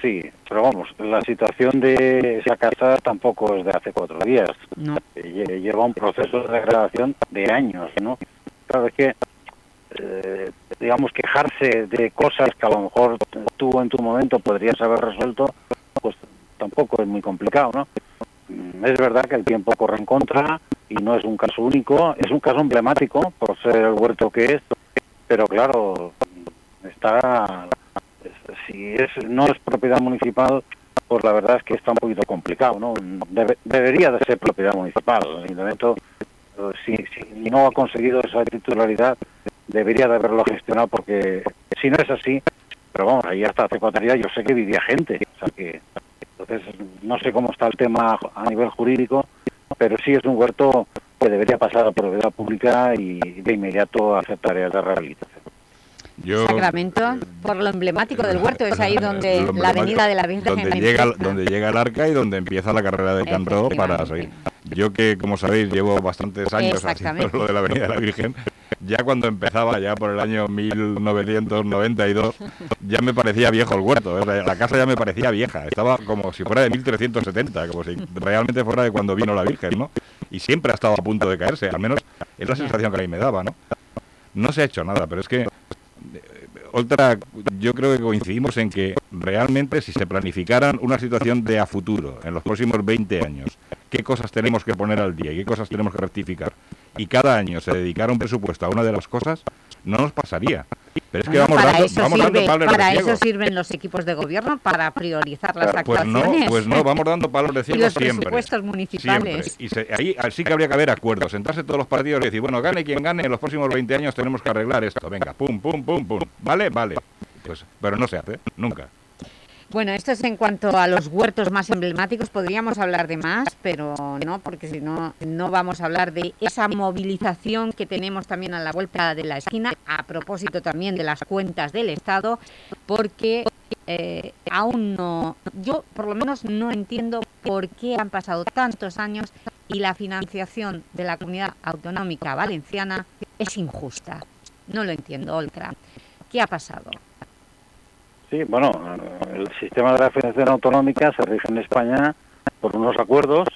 sí, pero vamos, la situación de esa casa tampoco es de hace cuatro días. No. Eh, lle- Lleva un proceso de degradación de años, ¿no? Claro, es que, eh, digamos, quejarse de cosas que a lo mejor tú en tu momento podrías haber resuelto, pues tampoco es muy complicado, ¿no? Mm, Es verdad que el tiempo corre en contra y no es un caso único, es un caso emblemático por ser el huerto que es, pero claro, está si es no es propiedad municipal, pues la verdad es que está un poquito complicado, ¿no? Debe- debería de ser propiedad municipal. El ayuntamiento, eh, si, si no ha conseguido esa titularidad, debería de haberlo gestionado porque si no es así, pero vamos, ahí hasta hace cuatro días yo sé que vivía gente, o sea que entonces no sé cómo está el tema a nivel jurídico, pero sí es un huerto que debería pasar a propiedad pública y de inmediato hacer tareas de rehabilitación. Yo, Sacramento, por lo emblemático del huerto, es ahí donde la avenida de la Virgen donde llega, donde llega el arca y donde empieza la carrera de Can Rodo para seguir. Yo que, como sabéis, llevo bastantes años haciendo lo de la Avenida de la Virgen, ya cuando empezaba, ya por el año 1992, ya me parecía viejo el huerto. o sea, la casa ya me parecía vieja. Estaba como si fuera de 1370, como si realmente fuera de cuando vino la Virgen, ¿no? Y siempre ha estado a punto de caerse, al menos es la sensación que a mí me daba, ¿no? No se ha hecho nada, pero es que otra, yo creo que coincidimos en que realmente si se planificaran una situación de a futuro, en los próximos 20 años, qué cosas tenemos que poner al día y qué cosas tenemos que rectificar, y cada año se dedicara un presupuesto a una de las cosas, no nos pasaría. Pero es que Bueno, vamos para dando, eso, vamos dando sirve- palos de para ciego. eso sirven los equipos de gobierno, para priorizar las Pues no, actuaciones. pues no, vamos dando palos de Y ciego los siempre. presupuestos municipales. Siempre. Y se- ahí sí que habría que haber acuerdos, sentarse todos los partidos y decir, bueno, gane quien gane, en los próximos 20 años tenemos que arreglar esto. Venga, pum, pum, pum, pum. ¿Vale? Vale. Pues, pero no se hace, nunca. Bueno, esto es en cuanto a los huertos más emblemáticos. Podríamos hablar de más, pero no, porque si no, no vamos a hablar de esa movilización que tenemos también a la vuelta de la esquina, a propósito también de las cuentas del Estado, porque eh, aún no, yo por lo menos no entiendo por qué han pasado tantos años y la financiación de la comunidad autonómica valenciana es injusta. No lo entiendo, Oltra. ¿Qué ha pasado? Sí, bueno, el sistema de la financiación autonómica se rige en España por unos acuerdos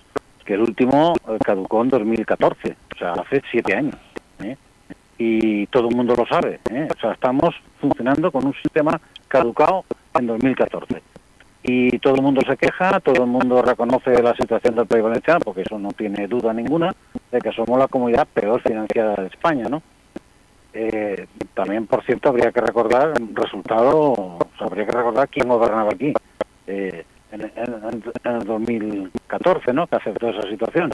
que el último eh, caducó en 2014, o sea, hace siete años. ¿eh? Y todo el mundo lo sabe. ¿eh? O sea, estamos funcionando con un sistema caducado en 2014. Y todo el mundo se queja, todo el mundo reconoce la situación del País Valenciano, porque eso no tiene duda ninguna, de que somos la comunidad peor financiada de España, ¿no? Eh, también, por cierto, habría que recordar resultado, habría que recordar quién gobernaba aquí eh, en, en- en el 2014, ¿no? Que aceptó esa situación.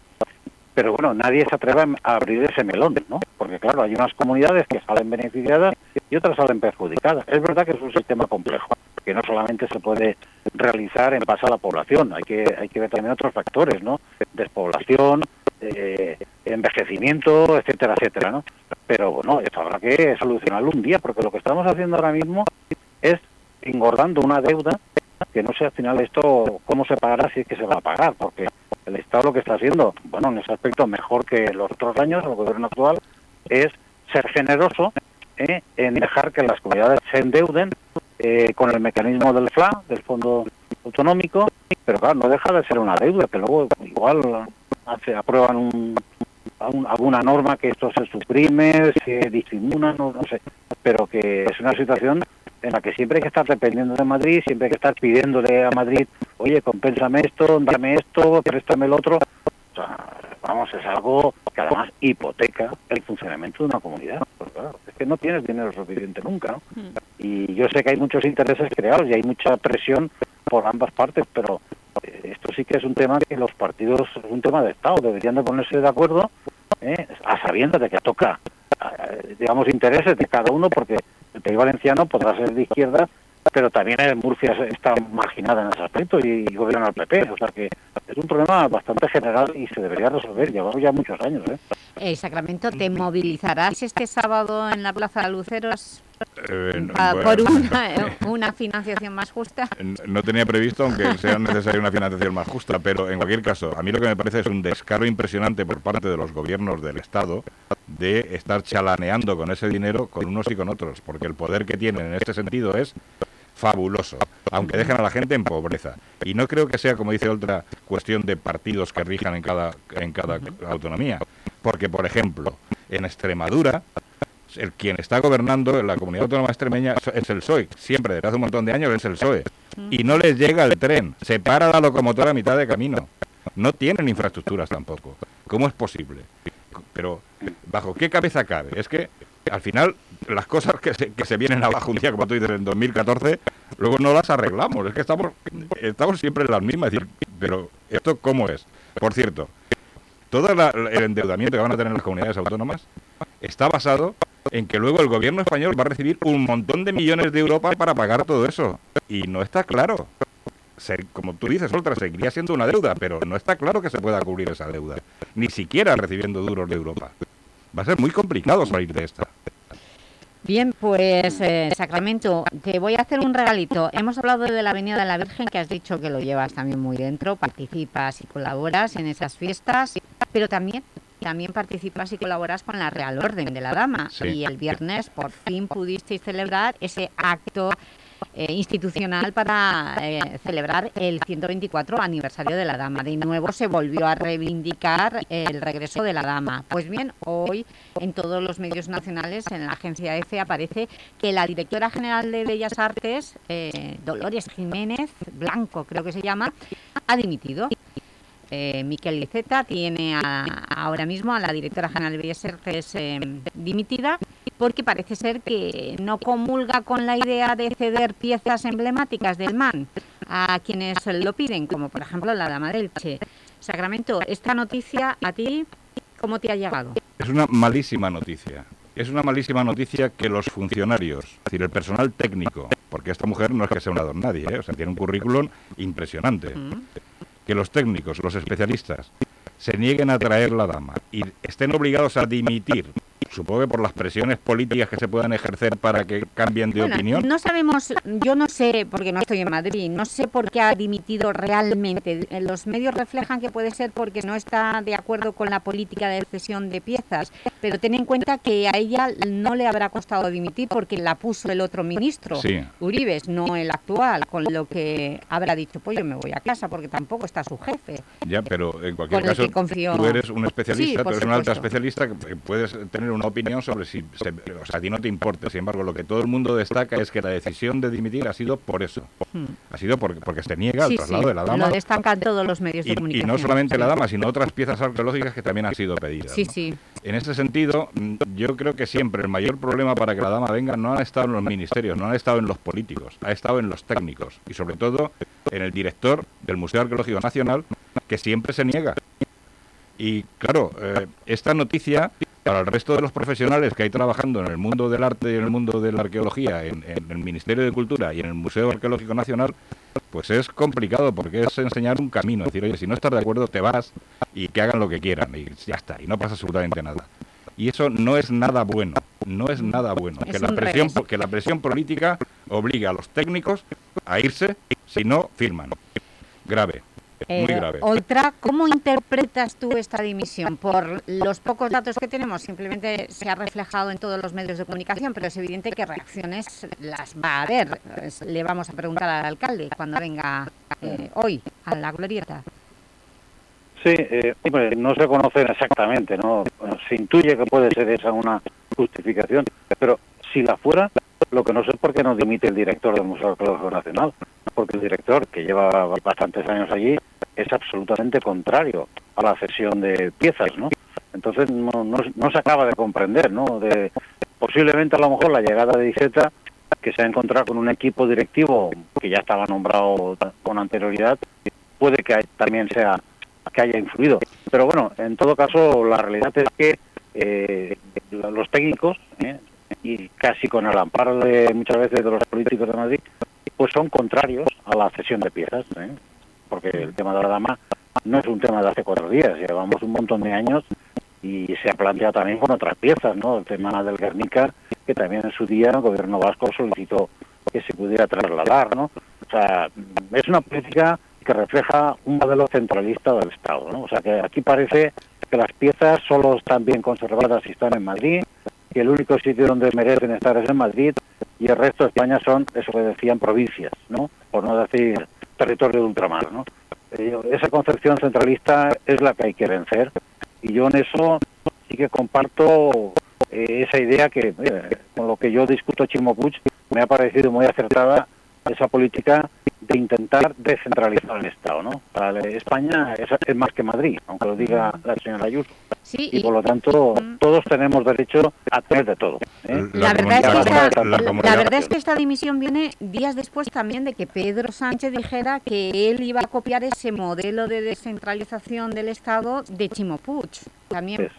Pero bueno, nadie se atreve a abrir ese melón, ¿no? Porque claro, hay unas comunidades que salen beneficiadas y otras salen perjudicadas. Es verdad que es un sistema complejo, que no solamente se puede realizar en base a la población, hay que hay que ver también otros factores, ¿no? Despoblación, eh, envejecimiento, etcétera, etcétera, ¿no? Pero bueno, esto habrá que solucionarlo un día, porque lo que estamos haciendo ahora mismo es engordando una deuda que no sé al final esto cómo se pagará si es que se va a pagar, porque el Estado lo que está haciendo, bueno, en ese aspecto mejor que los otros años, el gobierno actual, es ser generoso ¿eh? en dejar que las comunidades se endeuden eh, con el mecanismo del FLA, del Fondo Autonómico, pero claro, no deja de ser una deuda, que luego igual hace, aprueban un, un- alguna norma que esto se suprime, se disimula, no, no sé, pero que es una situación en la que siempre hay que estar dependiendo de Madrid, siempre hay que estar pidiéndole a Madrid, oye, compénsame esto, dame esto, préstame el otro. O sea, vamos, es algo que además hipoteca el funcionamiento de una comunidad. Pues claro, es que no tienes dinero suficiente nunca, ¿no? Y yo sé que hay muchos intereses creados y hay mucha presión por ambas partes, pero esto sí que es un tema que los partidos, es un tema de Estado, deberían de ponerse de acuerdo ¿eh? a sabiendas de que toca, digamos, intereses de cada uno, porque el país valenciano podrá ser de izquierda, pero también en Murcia está marginada en ese aspecto y, y gobierna el PP, o sea que es un problema bastante general y se debería resolver, llevamos ya muchos años, ¿eh? Eh, Sacramento, ¿te movilizarás este sábado en la Plaza de Luceros Eh, ah, bueno, por una, eh, una financiación más justa? No tenía previsto, aunque sea necesaria una financiación más justa, pero en cualquier caso, a mí lo que me parece es un descaro impresionante por parte de los gobiernos del Estado de estar chalaneando con ese dinero con unos y con otros, porque el poder que tienen en este sentido es fabuloso, aunque dejen a la gente en pobreza. Y no creo que sea, como dice otra, cuestión de partidos que rijan en cada, en cada autonomía, porque, por ejemplo, en Extremadura, el quien está gobernando en la comunidad autónoma extremeña es el PSOE. Siempre, desde hace un montón de años, es el PSOE. Y no les llega el tren. Se para la locomotora a mitad de camino. No tienen infraestructuras tampoco. ¿Cómo es posible? Pero, ¿bajo qué cabeza cabe? Es que, al final, las cosas que se, que se vienen abajo un día, como tú dices, en 2014, luego no las arreglamos. Es que estamos, estamos siempre en las mismas. Es decir, pero, ¿esto cómo es? Por cierto, todo la- el endeudamiento que van a tener las comunidades autónomas está basado en que luego el gobierno español va a recibir un montón de millones de Europa para pagar todo eso. Y no está claro. Se- como tú dices, Oltra, seguiría siendo una deuda, pero no está claro que se pueda cubrir esa deuda. Ni siquiera recibiendo duros de Europa. Va a ser muy complicado salir de esta. Bien, pues eh, Sacramento, te voy a hacer un regalito. Hemos hablado de la Avenida de la Virgen, que has dicho que lo llevas también muy dentro, participas y colaboras en esas fiestas. pero también también participas y colaboras con la Real Orden de la Dama Sí. y el viernes por fin pudisteis celebrar ese acto eh, institucional para eh, celebrar el 124 aniversario de la Dama. De nuevo se volvió a reivindicar el regreso de la Dama. Pues bien, hoy en todos los medios nacionales, en la agencia EFE, aparece que la directora general de Bellas Artes, eh, Dolores Jiménez Blanco, creo que se llama, ha dimitido. Eh, Miquel Iceta tiene a- ahora mismo a la directora general de Artes eh, dimitida porque parece ser que no comulga con la idea de ceder piezas emblemáticas del MAN a quienes lo piden, como por ejemplo la Dama del Che. Sacramento, esta noticia a ti, ¿cómo te ha llegado? Es una malísima noticia. Es una malísima noticia que los funcionarios, es decir, el personal técnico, porque esta mujer no es que sea una don nadie, ¿eh? o sea, tiene un currículum impresionante, que los técnicos, los especialistas, se nieguen a traer la dama y estén obligados a dimitir, supongo que por las presiones políticas que se puedan ejercer para que cambien de Bueno, opinión. No sabemos, yo no sé, porque no estoy en Madrid, no sé por qué ha dimitido realmente. Los medios reflejan que puede ser porque no está de acuerdo con la política de cesión de piezas, pero ten en cuenta que a ella no le habrá costado dimitir porque la puso el otro ministro, Sí. Uribes, no el actual, con lo que habrá dicho, pues yo me voy a casa porque tampoco está su jefe. Ya, pero en cualquier Con caso, tú eres un Sí, especialista, por tú eres un alta especialista que puedes tener una opinión sobre si, se- o sea, a ti no te importa. Sin embargo, lo que todo el mundo destaca es que la decisión de dimitir ha sido por eso. Hmm. Ha sido porque, porque se niega Sí, al traslado sí, de la dama. Lo destacan todos los medios de Y, y comunicación. no solamente la dama, sino otras piezas arqueológicas que también han sido pedidas. Sí, ¿no? sí. En ese sentido, yo creo que siempre el mayor problema para que la dama venga no ha estado en los ministerios, no ha estado en los políticos, ha estado en los técnicos y sobre todo en el director del Museo Arqueológico Nacional, que siempre se niega. Y claro, eh, esta noticia para el resto de los profesionales que hay trabajando en el mundo del arte y en el mundo de la arqueología, en, en el Ministerio de Cultura y en el Museo Arqueológico Nacional, pues es complicado porque es enseñar un camino. Es decir, oye, si no estás de acuerdo, te vas y que hagan lo que quieran y ya está, y no pasa absolutamente nada. Y eso no es nada bueno, no es nada bueno. Es Que la, presión, revés. que la presión política obliga a los técnicos a irse si no firman. Grave, muy grave. Otra, ¿cómo interpretas tú esta dimisión? Por los pocos datos que tenemos, simplemente se ha reflejado en todos los medios de comunicación, pero es evidente que reacciones las va a haber. Le vamos a preguntar al alcalde cuando venga eh, hoy a la glorieta. Sí, eh, hombre, no se conocen exactamente, ¿no? Bueno, se intuye que puede ser esa una justificación, pero si la fuera, lo que no sé es por qué no dimite el director del Museo Arqueológico Nacional, porque el director, que lleva bastantes años allí, es absolutamente contrario a la cesión de piezas, ¿no? Entonces no, no, no se acaba de comprender, ¿no? De, posiblemente a lo mejor la llegada de Iseta, que se ha encontrado con un equipo directivo que ya estaba nombrado con anterioridad, puede que también sea que haya influido. Pero bueno, en todo caso, la realidad es que eh, los técnicos, ¿eh? Y casi con el amparo de muchas veces de los políticos de Madrid, pues son contrarios a la cesión de piezas, ¿eh? porque el tema de la dama no es un tema de hace cuatro días, llevamos un montón de años y se ha planteado también con otras piezas, ¿no? El tema del Guernica, que también en su día el gobierno vasco solicitó que se pudiera trasladar, ¿no? O sea, es una política que refleja un modelo centralista del Estado, ¿no? O sea, que aquí parece que las piezas solo están bien conservadas si están en Madrid, que el único sitio donde merecen estar es en Madrid y el resto de España son, eso que decían, provincias, ¿no? Por no decir territorio de ultramar, ¿no? Eh, Esa concepción centralista es la que hay que vencer y yo en eso sí que comparto eh, esa idea que, con lo que yo discuto Chimo me ha parecido muy acertada esa política de intentar descentralizar el Estado, ¿no? Para España es, es más que Madrid, aunque lo diga la señora Ayuso. Sí, y, por lo tanto todos tenemos derecho a tener de todo. ¿eh? La verdad, es que esta, basta de la, tanta la comunidad. verdad es que esta dimisión viene días después también de que Pedro Sánchez dijera que él iba a copiar ese modelo de descentralización del Estado de Chimo Puig. También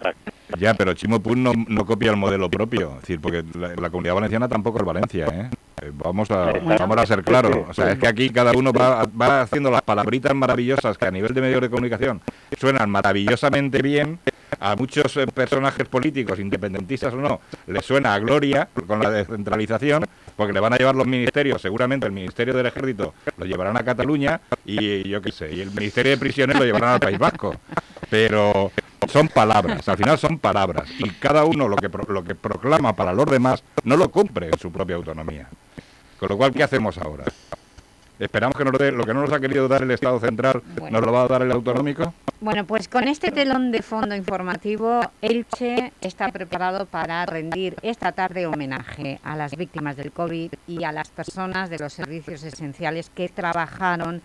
Ya, pero Chimo Puig no, no copia el modelo propio, es decir, porque la, la comunidad valenciana tampoco es Valencia, ¿eh? Eh, Vamos a, vamos a ser claros. O sea, es que aquí cada uno va, va haciendo las palabritas maravillosas que a nivel de medios de comunicación suenan maravillosamente bien. A muchos eh, personajes políticos, independentistas o no, les suena a gloria con la descentralización, porque le van a llevar los ministerios, seguramente el Ministerio del Ejército lo llevarán a Cataluña y yo qué sé, y el Ministerio de Prisiones lo llevarán al País Vasco. Pero son palabras, al final son palabras. Y cada uno lo que, pro- lo que proclama para los demás no lo cumple en su propia autonomía. Con lo cual, ¿qué hacemos ahora? ¿Esperamos que nos dé lo que no nos ha querido dar el Estado central, Bueno. nos lo va a dar el autonómico? Bueno, pues con este telón de fondo informativo, Elche está preparado para rendir esta tarde homenaje a las víctimas del COVID y a las personas de los servicios esenciales que trabajaron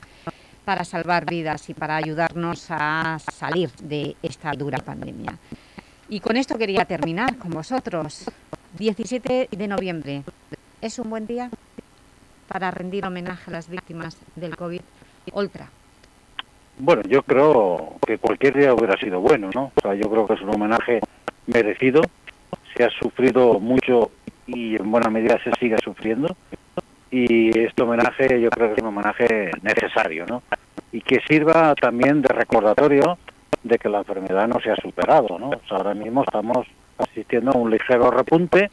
para salvar vidas y para ayudarnos a salir de esta dura pandemia. Y con esto quería terminar con vosotros. 17 de noviembre, ¿es un buen día para rendir homenaje a las víctimas del COVID? Ultra. Bueno, yo creo que cualquier día hubiera sido bueno, ¿no? O sea, yo creo que es un homenaje merecido. Se ha sufrido mucho y en buena medida se sigue sufriendo. Y este homenaje yo creo que es un homenaje necesario, ¿no? Y que sirva también de recordatorio de que la enfermedad no se ha superado, ¿no? Ahora mismo estamos asistiendo a un ligero repunte,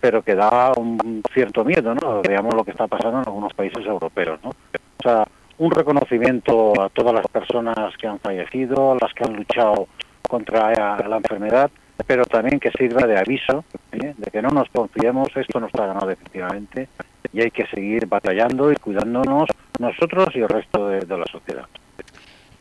pero que da un cierto miedo, ¿no? Veamos lo que está pasando en algunos países europeos, ¿no? O sea, un reconocimiento a todas las personas que han fallecido, a las que han luchado contra la enfermedad, pero también que sirva de aviso ¿eh? de que no nos confiemos, esto no está ganado definitivamente y hay que seguir batallando y cuidándonos nosotros y el resto de, la sociedad.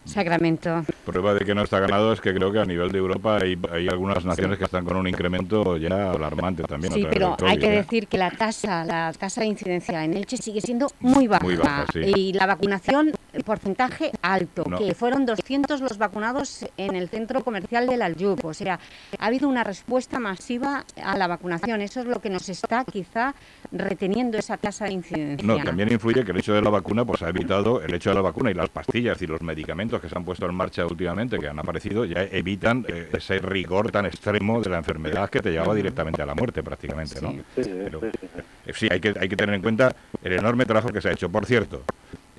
Sacramento. Prueba de que no está ganado es que creo que a nivel de Europa hay, hay algunas naciones que están con un incremento ya alarmante también. Sí, pero COVID, hay que ¿eh? decir que la tasa, la tasa de incidencia en Elche sigue siendo muy baja. Muy baja, sí. Y la vacunación, el porcentaje alto, No. que fueron 200 los vacunados en el centro comercial del Aljub. O sea, ha habido una respuesta masiva a la vacunación. Eso es lo que nos está quizá reteniendo esa tasa de incidencia. No, también influye que el hecho de la vacuna pues ha evitado el hecho de la vacuna y las pastillas y los medicamentos que se han puesto en marcha últimamente, que han aparecido, ya evitan eh, ese rigor tan extremo de la enfermedad que te llevaba directamente a la muerte prácticamente, ¿no? Pero, eh, sí, hay que, hay que tener en cuenta el enorme trabajo que se ha hecho. Por cierto,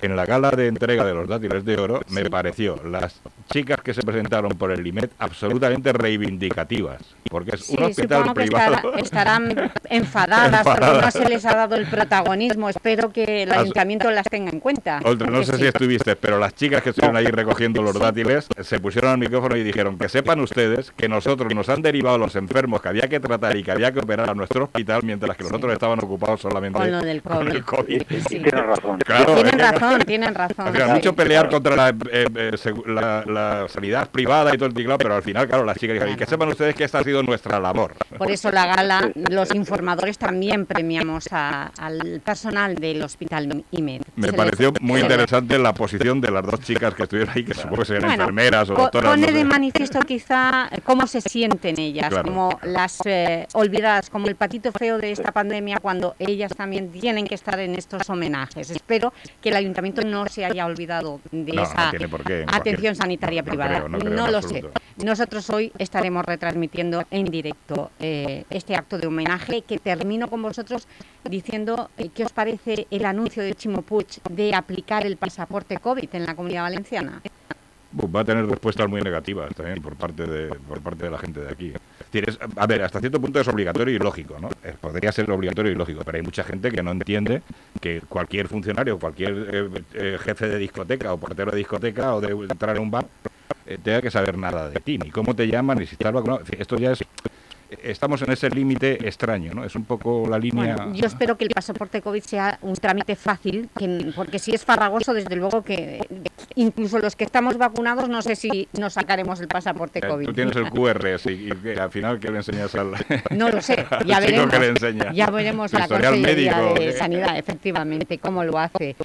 en la gala de entrega de los dátiles de oro me pareció las chicas que se presentaron por el IMED absolutamente reivindicativas, porque es Sí, un hospital supongo que privado. estará- estarán enfadadas, porque no Enfadadas. se les ha dado el protagonismo. Espero que el As- ayuntamiento las tenga en cuenta. Otra, no sé sí. si estuviste, pero las chicas que estuvieron ahí recogiendo los dátiles se pusieron al micrófono y dijeron que sepan ustedes que nosotros nos han derivado los enfermos que había que tratar y que había que operar a nuestro hospital, mientras que los otros estaban ocupados solamente Con lo del con el COVID. COVID. Sí. Tienes razón. Claro, tienen que- razón, tienen razón. Al final, sí. mucho pelear contra la, eh, eh, la, la sanidad privada y todo el tinglado, pero al final, claro, las chicas dijeron, y que sepan ustedes que esta ha sido nuestra labor. Por eso la gala, los informadores también premiamos a- al personal del Hospital IMED. Me Se les- pareció muy les- interesante la posición de las dos chicas que estuvieron ahí, que supongo que serían Bueno, enfermeras o doctoras. Pone no de sé. manifiesto quizá cómo se sienten ellas, Claro. como las eh, olvidadas, como el patito feo de esta pandemia, cuando ellas también tienen que estar en estos homenajes. Espero que el ayuntamiento no se haya olvidado de No, esa qué, atención sanitaria privada. creo, no lo sé. Nosotros hoy estaremos retransmitiendo en directo eh, este acto de homenaje que termino con vosotros diciendo eh, qué os parece el anuncio de Chimo Puig de aplicar el pasaporte COVID en la Comunidad Valenciana. Va a tener respuestas muy negativas también por parte de, por parte de la gente de aquí. Tienes, a ver, hasta cierto punto es obligatorio y lógico, ¿no? Eh, Podría ser obligatorio y lógico, pero hay mucha gente que no entiende que cualquier funcionario, cualquier eh, eh, jefe de discoteca o portero de discoteca o de entrar en un bar eh, tenga que saber nada de ti, ni cómo te llaman, ni si estás vacunado. Esto ya es... Estamos en ese límite extraño, ¿no? Es un poco la línea... Bueno, yo espero que el pasaporte COVID sea un trámite fácil, que, porque si es farragoso, desde luego que incluso los que estamos vacunados no sé si nos sacaremos el pasaporte Eh, COVID. Tú tienes el QR sí, y, que al final ¿qué le enseñas al, No lo sé, ya veremos. que le enseña? Ya veremos la Consejería médico, de. Sanidad, efectivamente, cómo lo hace.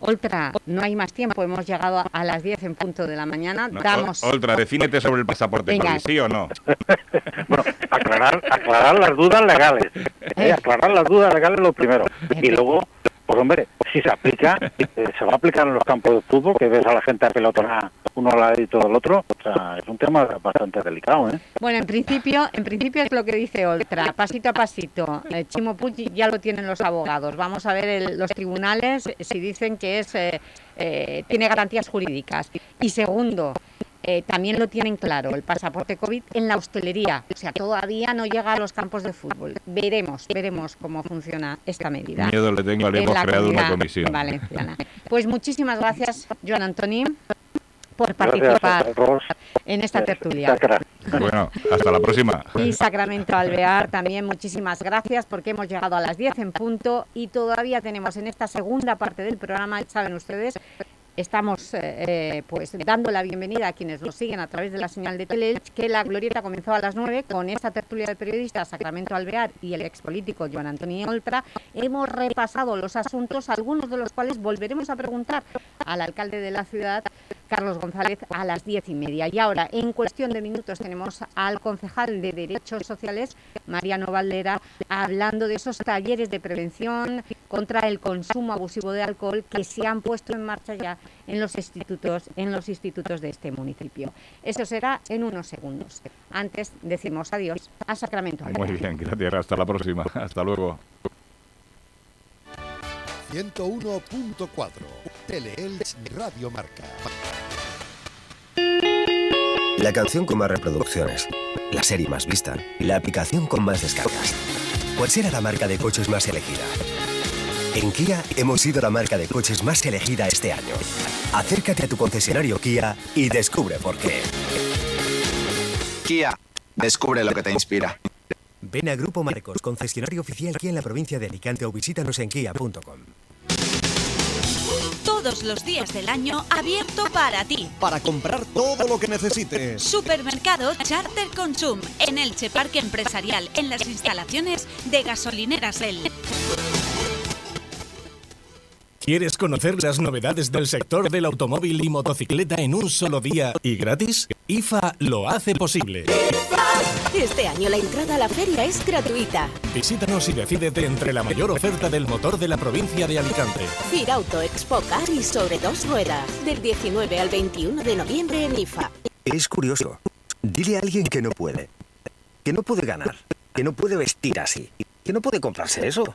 Ultra, no hay más tiempo, hemos llegado a las 10 en punto de la mañana. No, Damos... Oltra, defínete sobre el pasaporte Venga. ¿sí o no? aclarar, aclarar las dudas legales. ¿eh? Aclarar las dudas legales lo primero. Y luego, pues hombre, si se aplica, eh, se va a aplicar en los campos de fútbol, que ves a la gente a pelotona uno al ladito del otro. O sea, es un tema bastante delicado, ¿eh? Bueno, en principio, en principio es lo que dice Oltra, pasito a pasito. Eh, Chimo Puig ya lo tienen los abogados. Vamos a ver el- los tribunales si dicen que es eh, eh, tiene garantías jurídicas. Y segundo, eh, también lo tienen claro, el pasaporte COVID en la hostelería. O sea, todavía no llega a los campos de fútbol. Veremos, veremos cómo funciona esta medida. Miedo le tengo, le hemos la creado una comisión. Valenciana. Pues muchísimas gracias, Joan Antoni. por participar en esta tertulia. Bueno, hasta la próxima. Y Sacramento Alvear también muchísimas gracias porque hemos llegado a las 10 en punto y todavía tenemos en esta segunda parte del programa, saben ustedes, estamos eh, pues dando la bienvenida a quienes nos siguen a través de la señal de Teleelch, que la glorieta comenzó a las 9 con esta tertulia de periodistas Sacramento Alvear y el expolítico Joan Antonio Oltra. Hemos repasado los asuntos, algunos de los cuales volveremos a preguntar al alcalde de la ciudad, Carlos González, a las diez y media. Y ahora, en cuestión de minutos, tenemos al concejal de Derechos Sociales, Mariano Valdera, hablando de esos talleres de prevención contra el consumo abusivo de alcohol que se han puesto en marcha ya en los institutos, en los institutos de este municipio. Eso será en unos segundos. Antes decimos adiós a Sacramento. Muy bien, gracias. Hasta la próxima. Hasta luego. 101.4 Teleelch Radio Marca. La canción con más reproducciones, la serie más vista la aplicación con más descargas. ¿Cuál será la marca de coches más elegida? En Kia hemos sido la marca de coches más elegida este año. Acércate a tu concesionario Kia y descubre por qué. Kia, descubre lo que te inspira. Ven a Grupo Marcos, concesionario oficial Kia en la provincia de Alicante o visítanos en kia.com. Todos los días del año abierto para ti. Para comprar todo lo que necesites. Supermercado Charter Consum en Elche Parque Empresarial, en las instalaciones de gasolineras El. ¿Quieres conocer las novedades del sector del automóvil y motocicleta en un solo día y gratis? IFA lo hace posible. Este año la entrada a la feria es gratuita. Visítanos y decídete entre la mayor oferta del motor de la provincia de Alicante. Firauto Expo Car y sobre dos ruedas. Del 19 al 21 de noviembre en IFA. Es curioso. Dile a alguien que no puede. Que no puede ganar. Que no puede vestir así. Que no puede comprarse eso.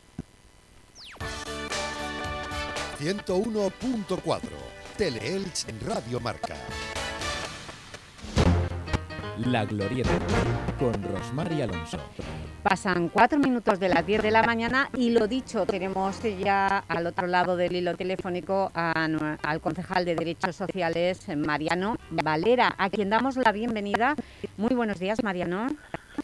101.4 Teleelch Radio Marca. La Glorieta, con Rosmar y Alonso. Pasan cuatro minutos de las 10 de la mañana y lo dicho, tenemos ya al otro lado del hilo telefónico a al concejal de Derechos Sociales, Mariano Valera, a quien damos la bienvenida. Muy buenos días, Mariano.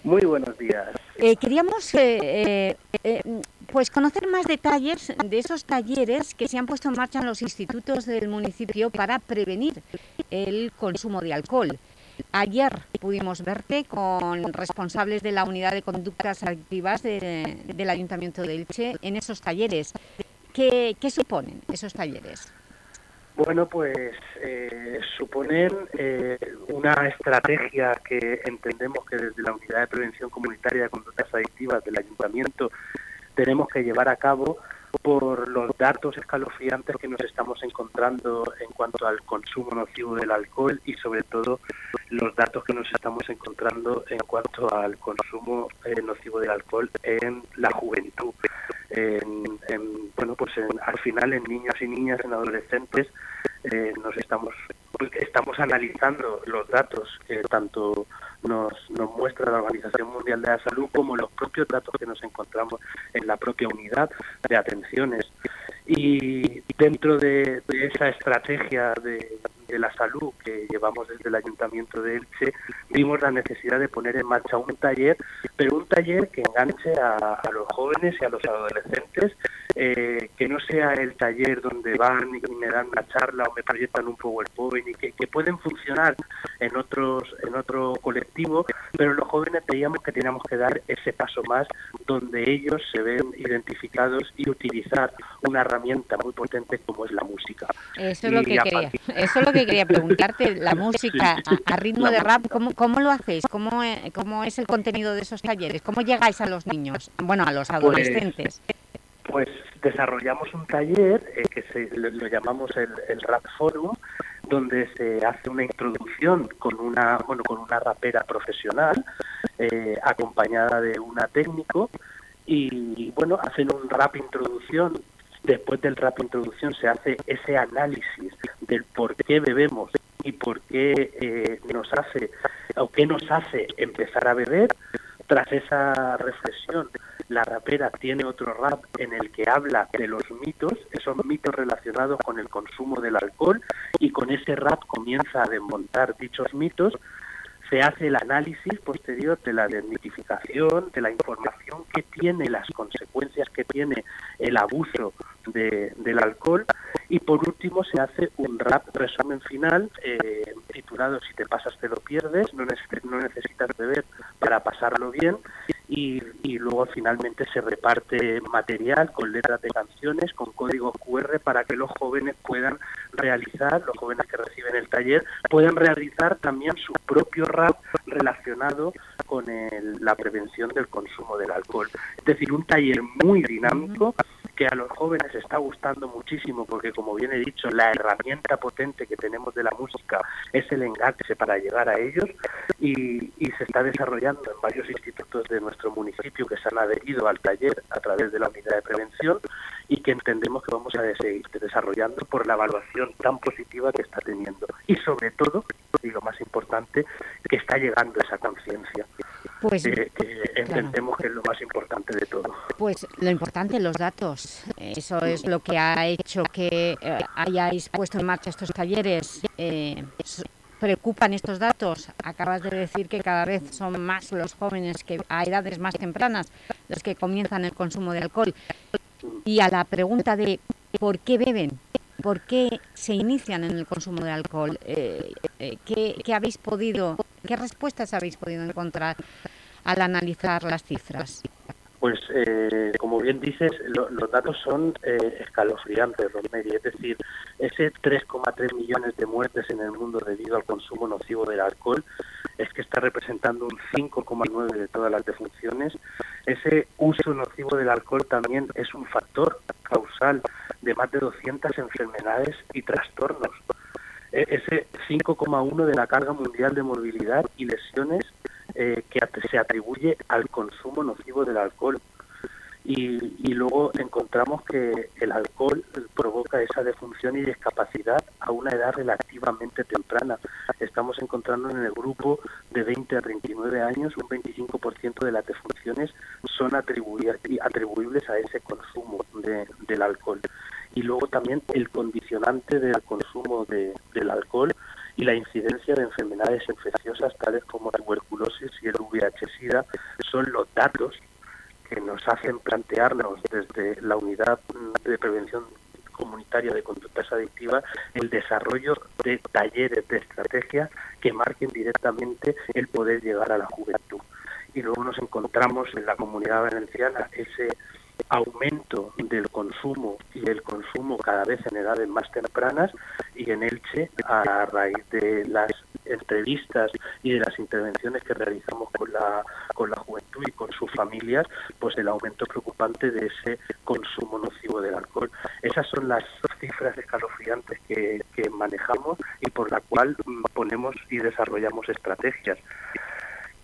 Muy buenos días. Eh, queríamos eh, eh, eh, pues conocer más detalles de esos talleres que se han puesto en marcha en los institutos del municipio para prevenir el consumo de alcohol. Ayer pudimos verte con responsables de la Unidad de Conductas Activas de- del Ayuntamiento de Elche en esos talleres. ¿Qué, suponen esos talleres? Bueno, pues eh, suponen eh, una estrategia que entendemos que desde la Unidad de Prevención Comunitaria de Conductas Adictivas del Ayuntamiento tenemos que llevar a cabo por los datos escalofriantes que nos estamos encontrando en cuanto al consumo nocivo del alcohol y sobre todo los datos que nos estamos encontrando en cuanto al consumo eh, nocivo del alcohol en la juventud. En, en, bueno, pues en- al final en niños y niñas, en adolescentes, eh, nos estamos estamos analizando los datos que tanto nos, nos muestra la Organización Mundial de la Salud como los propios datos que nos encontramos en la propia unidad de atenciones. Y dentro de, esa estrategia de, la salud que llevamos desde el Ayuntamiento de Elche, vimos la necesidad de poner en marcha un taller, pero un taller que enganche a, a los jóvenes y a los adolescentes, eh, que no sea el taller donde van y me dan una charla o me proyectan un PowerPoint y que, que pueden funcionar en otros en otro colectivo, pero los jóvenes veíamos que teníamos que dar ese paso más donde ellos se ven identificados y utilizar una herramienta muy potente como es la música. Eso es lo Y que quería, partir- eso es lo que quería preguntarte, la música a, a ritmo La de rap, ¿cómo, cómo lo hacéis? ¿Cómo, eh, ¿Cómo es el contenido de esos talleres? ¿Cómo llegáis a los niños? Bueno, a los adolescentes. Pues desarrollamos un taller eh, que se, lo, lo llamamos el, el Rap Forum, donde se hace una introducción con una, bueno, con una rapera profesional, eh, acompañada de una técnico, y bueno, hacen un rap introducción. Después del rap introducción se hace ese análisis del por qué bebemos y por qué eh, nos hace o qué nos hace empezar a beber. Tras esa reflexión, la rapera tiene otro rap en el que habla de los mitos, esos mitos relacionados con el consumo del alcohol, y con ese rap comienza a desmontar dichos mitos se hace el análisis posterior de la desmitificación, de la información que tiene, las consecuencias que tiene el abuso de- del alcohol. Y por último se hace un rap resumen final eh, titulado Si te pasas te lo pierdes, no, neces- no necesitas beber para pasarlo bien. Y, y luego finalmente se reparte material con letras de canciones, con códigos QR para que los jóvenes puedan realizar, los jóvenes que reciben el taller, puedan realizar también su propio rap relacionado con el- la prevención del consumo del alcohol. Es decir, un taller muy dinámico que a los jóvenes está gustando muchísimo porque, como bien he dicho, la herramienta potente que tenemos de la música es el enganche para llegar a ellos y, y se está desarrollando en varios institutos de nuestro municipio que se han adherido al taller a través de la unidad de prevención y que entendemos que vamos a seguir desarrollando por la evaluación tan positiva que está teniendo. Y sobre todo, y lo más importante, que está llegando esa conciencia. Pues, que entendemos que es lo más importante de todo. Pues lo importante, los datos. Eso es lo que ha hecho que eh, hayáis puesto en marcha estos talleres. Eh, ¿Preocupan estos datos? Acabas de decir que cada vez son más los jóvenes que a edades más tempranas los que comienzan el consumo de alcohol. Y a la pregunta de ¿por qué beben? ¿Por qué se inician en el consumo de alcohol? Eh, eh, ¿qué, habéis podido, qué respuestas habéis podido encontrar al analizar las cifras? Pues, eh, como bien dices, lo- los datos son eh, escalofriantes, Rosemary. Es decir, ese 3,3 millones de muertes en el mundo debido al consumo nocivo del alcohol es que está representando un 5,9 de todas las defunciones. Ese uso nocivo del alcohol también es un factor causal de más de 200 enfermedades y trastornos. E- Ese 5,1 de la carga mundial de morbilidad y lesiones eh, que se atribuye al consumo nocivo del alcohol. Y, y luego encontramos que el alcohol provoca esa defunción y discapacidad a una edad relativamente temprana. Estamos encontrando en el grupo de 20 a 39 años un 25% de las defunciones son atribuibles a ese consumo de- del alcohol. Y luego también el condicionante del consumo de- del alcohol y la incidencia de enfermedades infecciosas tales como la tuberculosis y el VIH-Sida son los datos que nos hacen plantearnos desde la unidad de prevención comunitaria de conductas adictivas el desarrollo de talleres de estrategias que marquen directamente el poder llegar a la juventud. Y luego nos encontramos en la comunidad valenciana ese aumento del consumo y el consumo cada vez en edades más tempranas y en Elche a raíz de las entrevistas y de las intervenciones que realizamos con la con la juventud y con sus familias pues el aumento preocupante de ese consumo nocivo del alcohol. Esas son las cifras escalofriantes que, que manejamos y por la cual ponemos y desarrollamos estrategias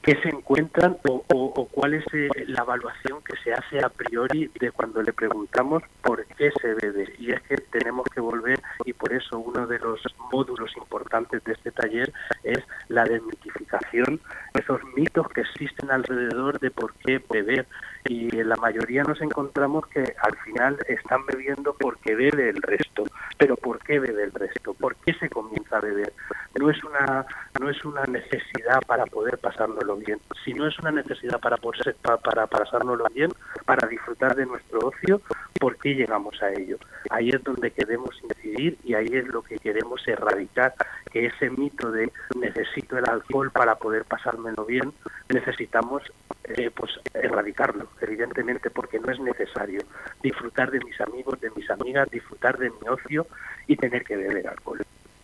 qué se encuentran o, cuál es eh, la evaluación que se hace a priori de cuando le preguntamos por qué se bebe. Y es que tenemos que volver, y por eso uno de los módulos importantes de este taller es la desmitificación, esos mitos que existen alrededor de por qué beber. Y la mayoría nos encontramos que al final están bebiendo porque bebe el resto. Pero ¿por qué bebe el resto? ¿Por qué se comienza a beber? No es una, no es una necesidad para poder pasárnoslo bien. Si no es una necesidad para, poder, pa- para pasárnoslo bien, para disfrutar de nuestro ocio, ¿por qué llegamos a ello? Ahí es donde queremos incidir y ahí es lo que queremos erradicar, que ese mito de necesito el alcohol para poder pasármelo bien, necesitamos eh, pues erradicarlo, evidentemente, porque no es necesario disfrutar de mis amigos, de mis amigas, disfrutar de mi ocio y tener que beber alcohol.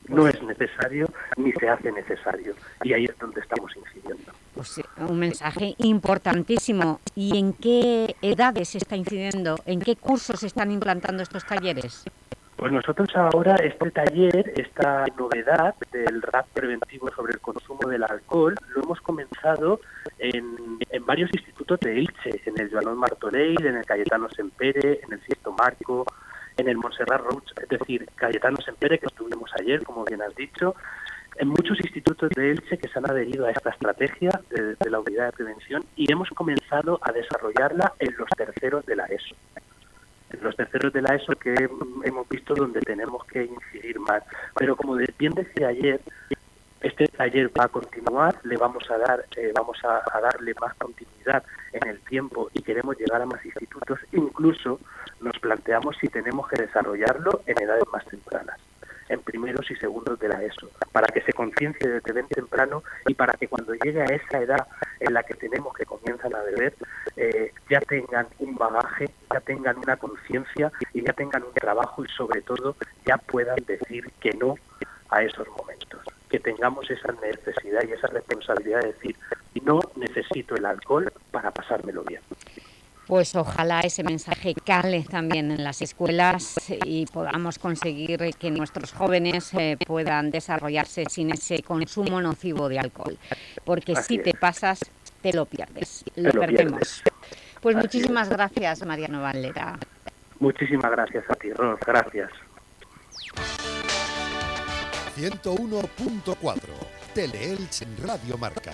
No es necesario ni se hace necesario y ahí es donde estamos incidiendo. Pues, un mensaje importantísimo. ¿Y en qué edades se está incidiendo? ¿En qué cursos se están implantando estos talleres? Pues nosotros ahora este taller, esta novedad del RAP preventivo sobre el consumo del alcohol, lo hemos comenzado en, en varios institutos de Elche, en el Joanón Martorell, en el Cayetano Sempere, en el Ciesto Marco, en el Montserrat Roig, es decir, Cayetano Sempere, que estuvimos ayer, como bien has dicho, en muchos institutos de Elche que se han adherido a esta estrategia de, de la unidad de prevención y hemos comenzado a desarrollarla en los terceros de la ESO los terceros de la ESO que hemos visto donde tenemos que incidir más. Pero como bien decía ayer, este taller va a continuar, le vamos a dar, eh, vamos a, a, darle más continuidad en el tiempo y queremos llegar a más institutos. Incluso nos planteamos si tenemos que desarrollarlo en edades más tempranas en primeros y segundos de la ESO, para que se conciencie desde temprano y para que cuando llegue a esa edad en la que tenemos que comienzan a beber, eh, ya tengan un bagaje, ya tengan una conciencia y ya tengan un trabajo y sobre todo ya puedan decir que no a esos momentos, que tengamos esa necesidad y esa responsabilidad de decir, no necesito el alcohol para pasármelo bien pues ojalá ese mensaje cale también en las escuelas y podamos conseguir que nuestros jóvenes eh, puedan desarrollarse sin ese consumo nocivo de alcohol. Porque Así si es. te pasas, te lo pierdes, te lo, lo perdemos. Pierdes. Pues Así muchísimas es. gracias, Mariano Valera. Muchísimas gracias a ti, Ros, gracias. 101.4 Teleelch Radio Marca.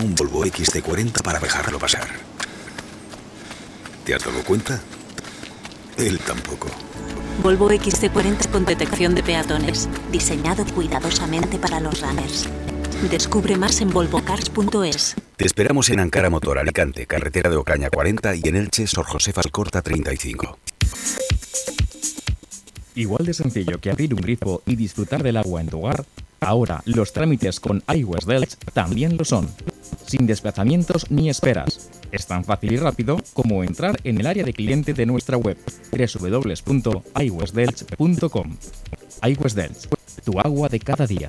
un Volvo XC40 para dejarlo pasar. ¿Te has dado cuenta? Él tampoco. Volvo XC40 con detección de peatones, diseñado cuidadosamente para los runners. Descubre más en volvocars.es. Te esperamos en Ankara Motor Alicante, carretera de Ocaña 40 y en Elche, Sor José Falcorta 35. Igual de sencillo que abrir un grifo y disfrutar del agua en tu hogar, ahora los trámites con iWest Delch también lo son. Sin desplazamientos ni esperas. Es tan fácil y rápido como entrar en el área de cliente de nuestra web www.iwestdelch.com. iWest Delch, tu agua de cada día.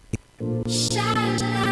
Shout out.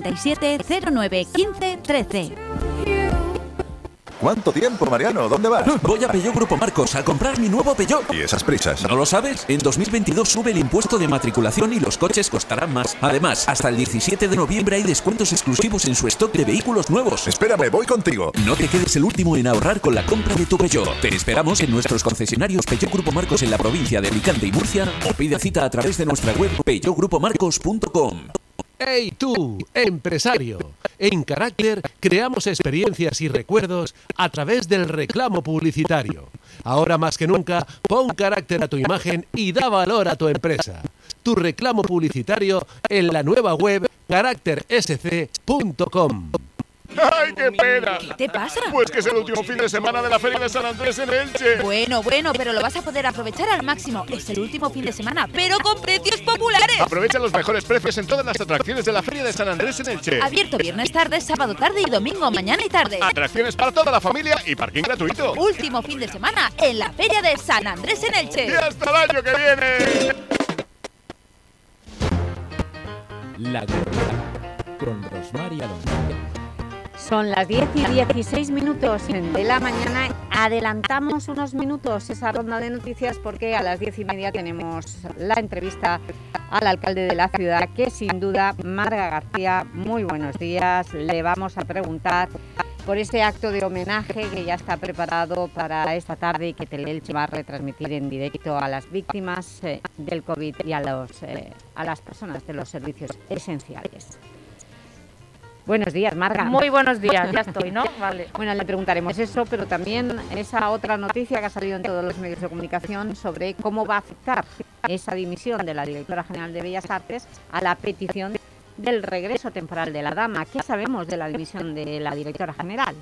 637 09 15 13. ¿Cuánto tiempo, Mariano? ¿Dónde vas? Voy a Peugeot Grupo Marcos a comprar mi nuevo Peugeot. ¿Y esas prisas? ¿No lo sabes? En 2022 sube el impuesto de matriculación y los coches costarán más. Además, hasta el 17 de noviembre hay descuentos exclusivos en su stock de vehículos nuevos. Espérame, voy contigo. No te quedes el último en ahorrar con la compra de tu Peugeot. Te esperamos en nuestros concesionarios Peugeot Grupo Marcos en la provincia de Alicante y Murcia o pide cita a través de nuestra web peugeotgrupomarcos.com. ¡Hey tú, empresario! En Carácter creamos experiencias y recuerdos a través del reclamo publicitario. Ahora más que nunca, pon carácter a tu imagen y da valor a tu empresa. Tu reclamo publicitario en la nueva web caráctersc.com. ¡Ay, qué pena! ¿Qué te pasa? Pues que es el último fin de semana de la Feria de San Andrés en Elche. Bueno, bueno, pero lo vas a poder aprovechar al máximo. Es el último fin de semana, pero con precios populares. Aprovecha los mejores precios en todas las atracciones de la Feria de San Andrés en Elche. Abierto viernes tarde, sábado tarde y domingo mañana y tarde. Atracciones para toda la familia y parking gratuito. Último fin de semana en la Feria de San Andrés en Elche. Y hasta el año que viene. La Glorieta, con Rosmar y Alonso. Son las 10 y 16 minutos de la mañana. Adelantamos unos minutos esa ronda de noticias porque a las 10 y media tenemos la entrevista al alcalde de la ciudad, que sin duda, Marga García, muy buenos días. Le vamos a preguntar por este acto de homenaje que ya está preparado para esta tarde y que Teleelche va a retransmitir en directo a las víctimas eh, del COVID y a, los, eh, a las personas de los servicios esenciales. Buenos días, Marga. Muy buenos días, ya estoy, ¿no? Vale. Bueno, le preguntaremos eso, pero también esa otra noticia que ha salido en todos los medios de comunicación sobre cómo va a afectar esa dimisión de la directora general de Bellas Artes a la petición del regreso temporal de la dama. ¿Qué sabemos de la dimisión de la directora general?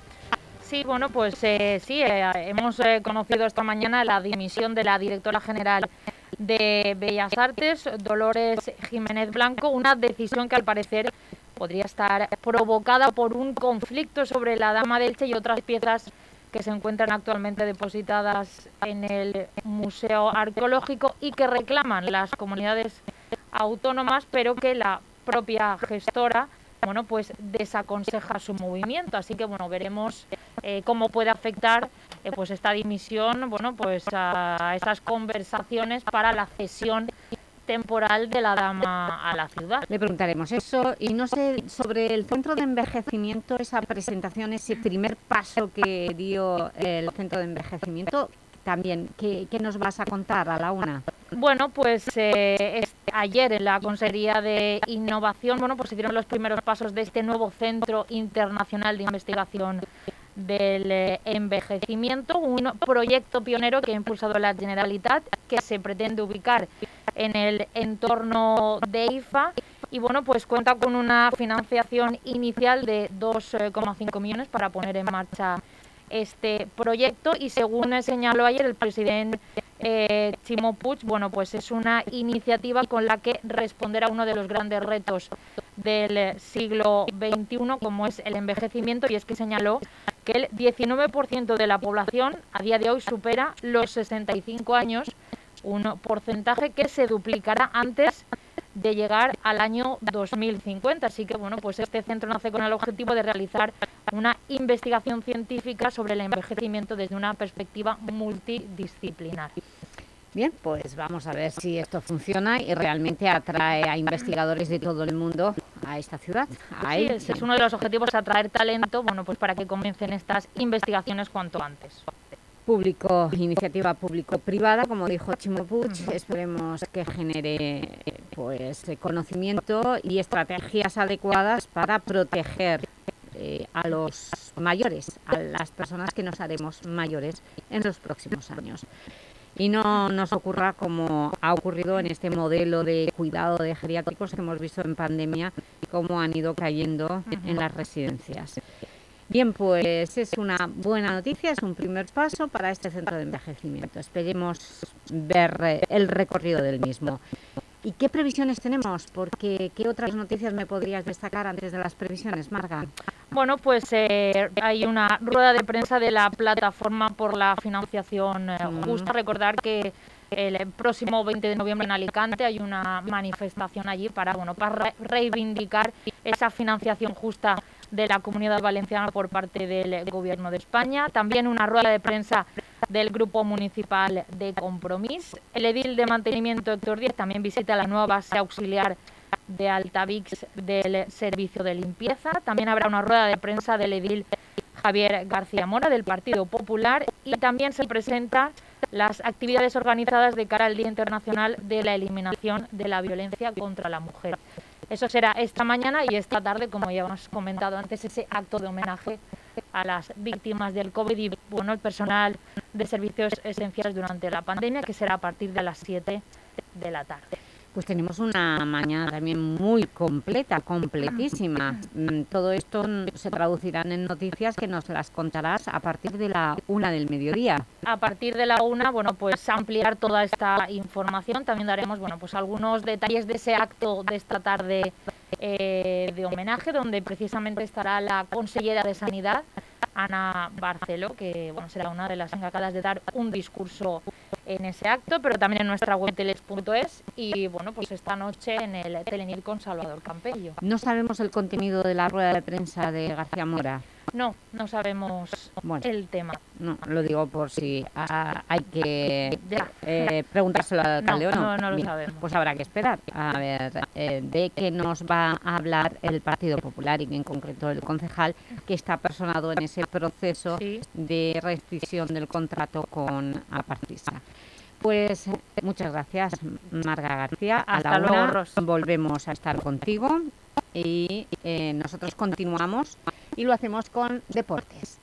Sí, bueno, pues eh, sí, eh, hemos eh, conocido esta mañana la dimisión de la directora general de Bellas Artes, Dolores Jiménez Blanco, una decisión que al parecer podría estar provocada por un conflicto sobre la Dama del Che y otras piezas que se encuentran actualmente depositadas en el Museo Arqueológico y que reclaman las comunidades autónomas, pero que la propia gestora bueno, pues desaconseja su movimiento. Así que bueno, veremos eh, cómo puede afectar eh, pues esta dimisión, bueno, pues a estas conversaciones para la cesión temporal de la dama a la ciudad. Le preguntaremos eso y no sé sobre el centro de envejecimiento, esa presentación, ese primer paso que dio el centro de envejecimiento, también, ¿qué, qué nos vas a contar a la una? Bueno, pues eh, ayer en la Consejería de Innovación, bueno, pues se dieron los primeros pasos de este nuevo Centro Internacional de Investigación del eh, Envejecimiento, un proyecto pionero que ha impulsado la Generalitat, que se pretende ubicar en el entorno de IFA y bueno, pues cuenta con una financiación inicial de 2,5 millones para poner en marcha este proyecto y según señaló ayer el presidente eh, Chimo Puig, bueno, pues es una iniciativa con la que responder a uno de los grandes retos del siglo XXI, como es el envejecimiento, y es que señaló que el 19% de la población a día de hoy supera los 65 años, un porcentaje que se duplicará antes de llegar al año 2050. Así que, bueno, pues este centro nace con el objetivo de realizar una investigación científica sobre el envejecimiento desde una perspectiva multidisciplinar. Bien, pues vamos a ver si esto funciona y realmente atrae a investigadores de todo el mundo a esta ciudad. a Sí, ese es uno de los objetivos, atraer talento, bueno, pues para que comiencen estas investigaciones cuanto antes. Público, iniciativa público-privada, como dijo Chimo Puig, esperemos que genere pues, conocimiento y estrategias adecuadas para proteger eh, a los mayores, a las personas que nos haremos mayores en los próximos años. Y no nos ocurra como ha ocurrido en este modelo de cuidado de geriátricos que hemos visto en pandemia, cómo han ido cayendo en las residencias. Bien, pues es una buena noticia, es un primer paso para este centro de envejecimiento. Esperemos ver el recorrido del mismo. ¿Y qué previsiones tenemos? Porque ¿qué otras noticias me podrías destacar antes de las previsiones, Marga? Bueno, pues eh, hay una rueda de prensa de la plataforma por la financiación eh, justa. Recordar que el próximo 20 de noviembre en Alicante hay una manifestación allí para, bueno, para re- reivindicar esa financiación justa de la Comunidad Valenciana por parte del Gobierno de España. También una rueda de prensa del Grupo Municipal de Compromís. El edil de mantenimiento Héctor Díez también visita la nueva base auxiliar de Altavix del Servicio de Limpieza. También habrá una rueda de prensa del edil Javier García Mora del Partido Popular y también se presentan las actividades organizadas de cara al Día Internacional de la Eliminación de la Violencia contra la Mujer. Eso será esta mañana y esta tarde, como ya hemos comentado antes, ese acto de homenaje a las víctimas del COVID y bueno, el personal de servicios esenciales durante la pandemia, que será a partir de las 7 de la tarde. Pues tenemos una mañana también muy completa, completísima. Mm, Todo esto se traducirán en noticias que nos las contarás a partir de la una del mediodía. A partir de la una, bueno, pues ampliar toda esta información. También daremos, bueno, pues algunos detalles de ese acto de esta tarde eh, de homenaje, donde precisamente estará la consellera de Sanidad, Ana Barceló, que bueno, será una de las encargadas de dar un discurso en ese acto, pero también en nuestra web teles.es y bueno, pues esta noche en el Telenil con Salvador Campello. No sabemos el contenido de la rueda de prensa de García Mora. No, no sabemos el tema. No, lo digo por si ah, hay que eh, preguntárselo al alcalde o no. no, no lo Bien, sabemos. Pues habrá que esperar a ver eh, de qué nos va a hablar el Partido Popular y en concreto el concejal que está personado en ese proceso de rescisión del contrato con Apartisa. Pues muchas gracias, Marga García. A Hasta la luego, una Ros. volvemos a estar contigo y eh, nosotros continuamos y lo hacemos con deportes.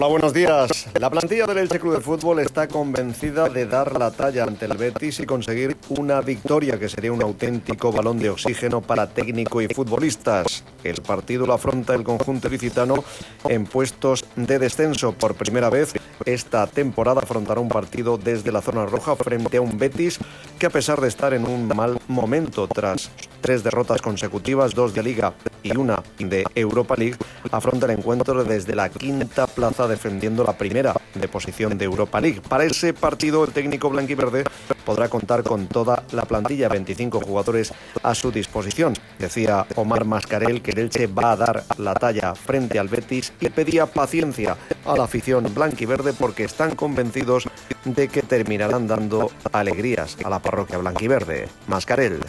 Hola, buenos días. La plantilla del Elche Club de Fútbol está convencida de dar la talla ante el Betis y conseguir una victoria que sería un auténtico balón de oxígeno para técnico y futbolistas. El partido lo afronta el conjunto licitano en puestos de descenso. Por primera vez esta temporada afrontará un partido desde la zona roja frente a un Betis que a pesar de estar en un mal momento tras tres derrotas consecutivas, dos de Liga y una de Europa League, afronta el encuentro desde la quinta plaza defendiendo la primera de posición de Europa League. Para ese partido el técnico blanquiverde podrá contar con toda la plantilla, 25 jugadores a su disposición. Decía Omar Mascarel que el Elche va a dar la talla frente al Betis y pedía paciencia a la afición blanquiverde porque están convencidos de que terminarán dando alegrías a la parroquia blanquiverde. Mascarel.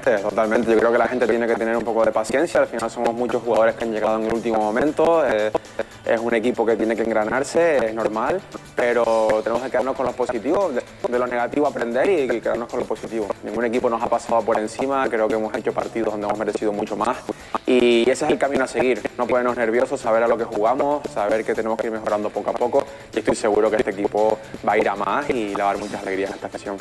Totalmente, yo creo que la gente tiene que tener un poco de paciencia, al final somos muchos jugadores que han llegado en el último momento, eh, es un equipo que tiene que engranarse, es normal, pero tenemos que quedarnos con los positivos, de, de lo negativo aprender y quedarnos con lo positivo. Ningún equipo nos ha pasado por encima, creo que hemos hecho partidos donde hemos merecido mucho más. Y ese es el camino a seguir, no ponernos nerviosos, saber a lo que jugamos, saber que tenemos que ir mejorando poco a poco. Y estoy seguro que este equipo va a ir a más y le va a dar muchas alegrías a esta afición.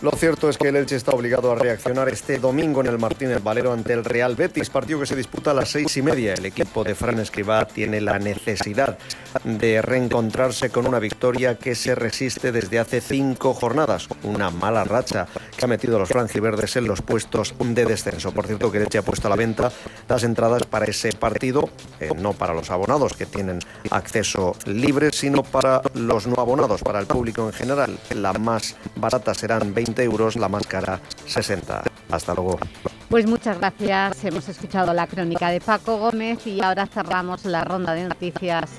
Lo cierto es que el Elche está obligado a reaccionar este domingo en el Martínez Valero ante el Real Betis, partido que se disputa a las seis y media. El equipo de Fran Escribá tiene la necesidad de reencontrarse con una victoria que se resiste desde hace cinco jornadas. Una mala racha que ha metido a los franjiverdes en los puestos de descenso. Por cierto, que el Elche ha puesto a la venta las entradas para ese partido, eh, no para los abonados que tienen acceso libre, sino para los no abonados, para el público en general. La más barata serán 20 euros, la más cara 60. Hasta luego. Pues muchas gracias. Hemos escuchado la crónica de Paco Gómez y ahora cerramos la ronda de noticias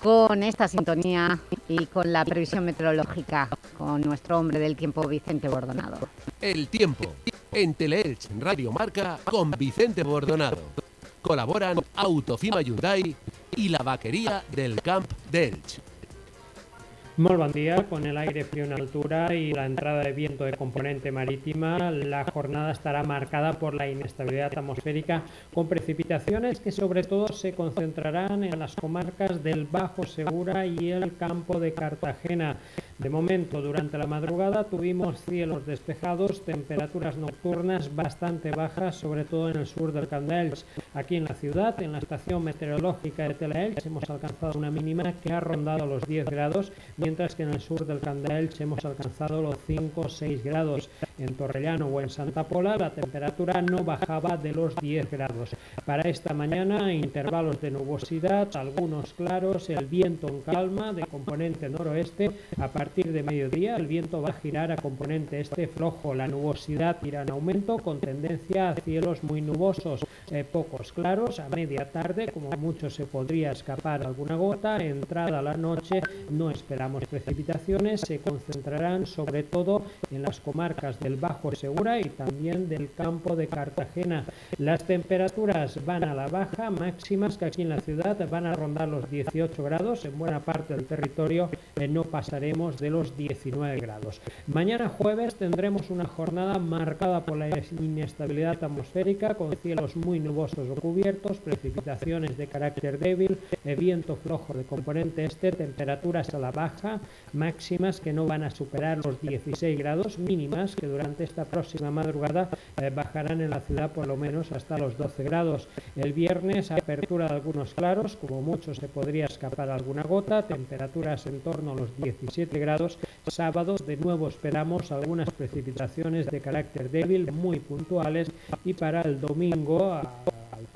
con esta sintonía y con la previsión meteorológica con nuestro hombre del tiempo, Vicente Bordonado. El tiempo en Teleelch Radio Marca con Vicente Bordonado. Colaboran Autofima Hyundai y la vaquería del Camp de Elche. Muy buen día, con el aire frío en altura y la entrada de viento de componente marítima, la jornada estará marcada por la inestabilidad atmosférica con precipitaciones que sobre todo se concentrarán en las comarcas del Bajo Segura y el campo de Cartagena. De momento, durante la madrugada tuvimos cielos despejados, temperaturas nocturnas bastante bajas, sobre todo en el sur del Candelch. Aquí en la ciudad, en la estación meteorológica de Telaelch, hemos alcanzado una mínima que ha rondado los 10 grados, mientras que en el sur del Candelch hemos alcanzado los 5 o 6 grados. En Torrellano o en Santa Pola la temperatura no bajaba de los 10 grados. Para esta mañana, intervalos de nubosidad, algunos claros, el viento en calma de componente noroeste. A partir de mediodía el viento va a girar a componente este flojo. La nubosidad irá en aumento con tendencia a cielos muy nubosos, eh, pocos claros. A media tarde, como mucho, se podría escapar alguna gota. Entrada la noche, no esperamos precipitaciones. Se concentrarán sobre todo en las comarcas del Bajo Segura y también del campo de Cartagena. Las temperaturas van a la baja, máximas que aquí en la ciudad van a rondar los 18 grados. En buena parte del territorio eh, no pasaremos de los 19 grados. Mañana jueves tendremos una jornada marcada por la inestabilidad atmosférica con cielos muy nubosos o cubiertos, precipitaciones de carácter débil, eh, viento flojo de componente este, temperaturas a la baja, máximas que no van a superar los 16 grados, mínimas que durante esta próxima madrugada eh, bajarán en la ciudad por lo menos hasta los 12 grados. El viernes apertura de algunos claros, como mucho se podría escapar alguna gota, temperaturas en torno a los 17 grados. Sábado de nuevo esperamos algunas precipitaciones de carácter débil muy puntuales y para el domingo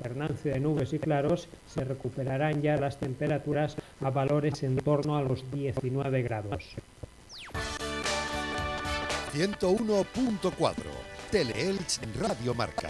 alternancia de nubes y claros se recuperarán ya las temperaturas a valores en torno a los 19 grados. 101.4 Teleelch Radio Marca.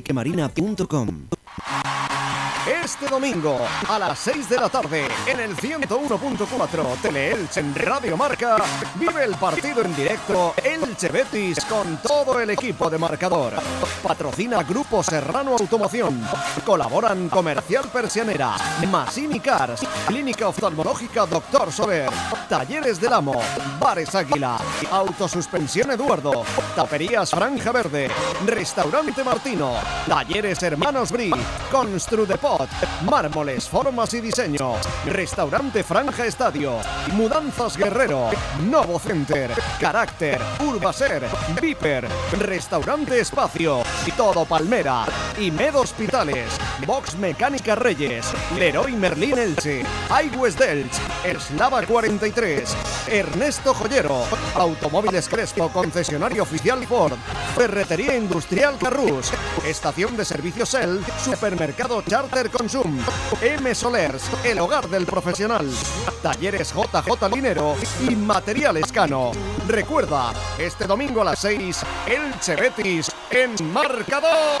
eliquemarina.com. Este domingo a las 6 de la tarde en el 101.4 Teleelche en Radio Marca vive el partido en directo Elche Betis con todo el equipo de marcador. Patrocina Grupo Serrano Automoción. Colaboran Comercial Persianera, Masini Cars, Clínica Oftalmológica Doctor Soler, Talleres del Amo, Bares Águila, Autosuspensión Eduardo, Taperías Franja Verde, Restaurante Martino, Talleres Hermanos Construdepot, Mármoles, Formas y Diseño, Restaurante Franja Estadio, Mudanzas Guerrero, Novo Center, Carácter, Urbaser, Viper, Restaurante Espacio, Todo Palmera, Imed Hospitales, Box Mecánica Reyes, Leroy Merlin Elche, iWest Delch, Eslava 43, Ernesto Joyero, Automóviles Crespo, concesionario oficial Ford, Ferretería Industrial Carrus, Estación de Servicios El, Supermercado Charter Consum, M Solers, el hogar del profesional, Talleres JJ Linero y Materiales Cano. Recuerda, este domingo a las 6, Elche Betis en marcador.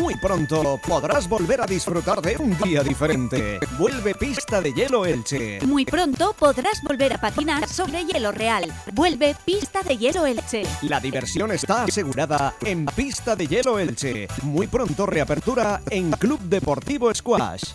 Muy pronto podrás volver a disfrutar de un día diferente. Vuelve Pista de Hielo Elche. Muy pronto podrás volver a patinar sobre hielo real. Vuelve Pista de Hielo Elche. La diversión está asegurada en Pista de Hielo Elche. Muy pronto reapertura en Club Deportivo Squash.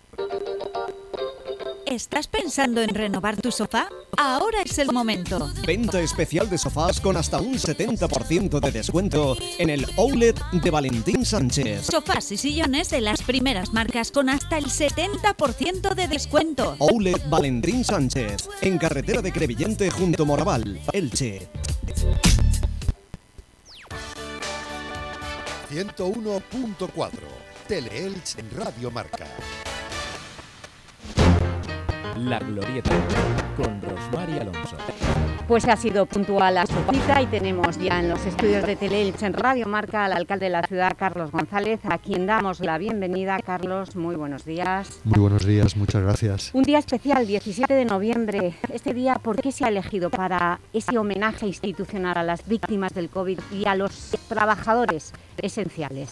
¿Estás pensando en renovar tu sofá? Ahora es el momento. Venta especial de sofás con hasta un 70% de descuento en el outlet de Valentín Sánchez. Sofás y sillones de las primeras marcas con hasta el 70% de descuento. Outlet Valentín Sánchez, en carretera de Crevillente junto Moraval, Elche. 101.4 Teleelch Radio Marca. La Glorieta, con Rosmar y Alonso. Pues ha sido puntual a su cita y tenemos ya en los estudios de Teleelch en Radio Marca al alcalde de la ciudad, Carlos González, a quien damos la bienvenida. Carlos, muy buenos días. Muy buenos días, muchas gracias. Un día especial, 17 de noviembre. Este día, ¿por qué se ha elegido para ese homenaje institucional a las víctimas del COVID y a los trabajadores esenciales?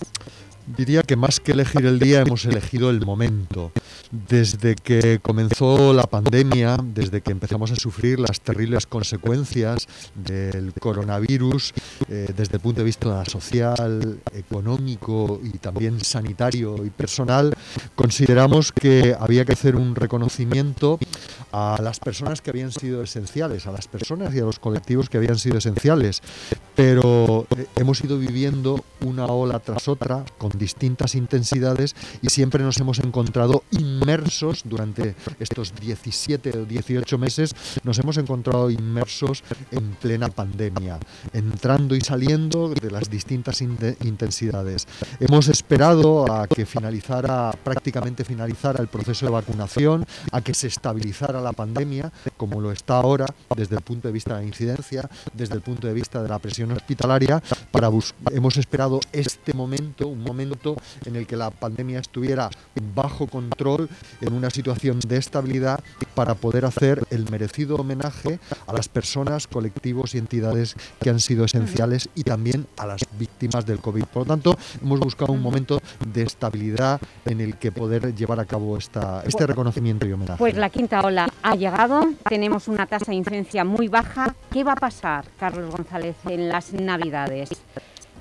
Diría que más que elegir el día hemos elegido el momento. Desde que comenzó la pandemia, desde que empezamos a sufrir las terribles consecuencias del coronavirus, eh, desde el punto de vista social, económico y también sanitario y personal, consideramos que había que hacer un reconocimiento a las personas que habían sido esenciales, a las personas y a los colectivos que habían sido esenciales. Pero eh, hemos ido viviendo una ola tras otra con distintas intensidades y siempre nos hemos encontrado inmersos durante estos 17 o 18 meses, nos hemos encontrado inmersos en plena pandemia, entrando y saliendo de las distintas intensidades. Hemos esperado a que finalizara, prácticamente finalizara el proceso de vacunación, a que se estabilizara la pandemia, como lo está ahora, desde el punto de vista de la incidencia, desde el punto de vista de la presión hospitalaria, para hemos esperado este momento, un momento en el que la pandemia estuviera bajo control, en una situación de estabilidad, para poder hacer el merecido homenaje a las personas, colectivos y entidades que han sido esenciales y también a las víctimas del COVID. Por lo tanto, hemos buscado un momento de estabilidad en el que poder llevar a cabo esta, este reconocimiento y homenaje. Pues la quinta ola ha llegado, tenemos una tasa de incidencia muy baja. ¿Qué va a pasar, Carlos González, en las Navidades?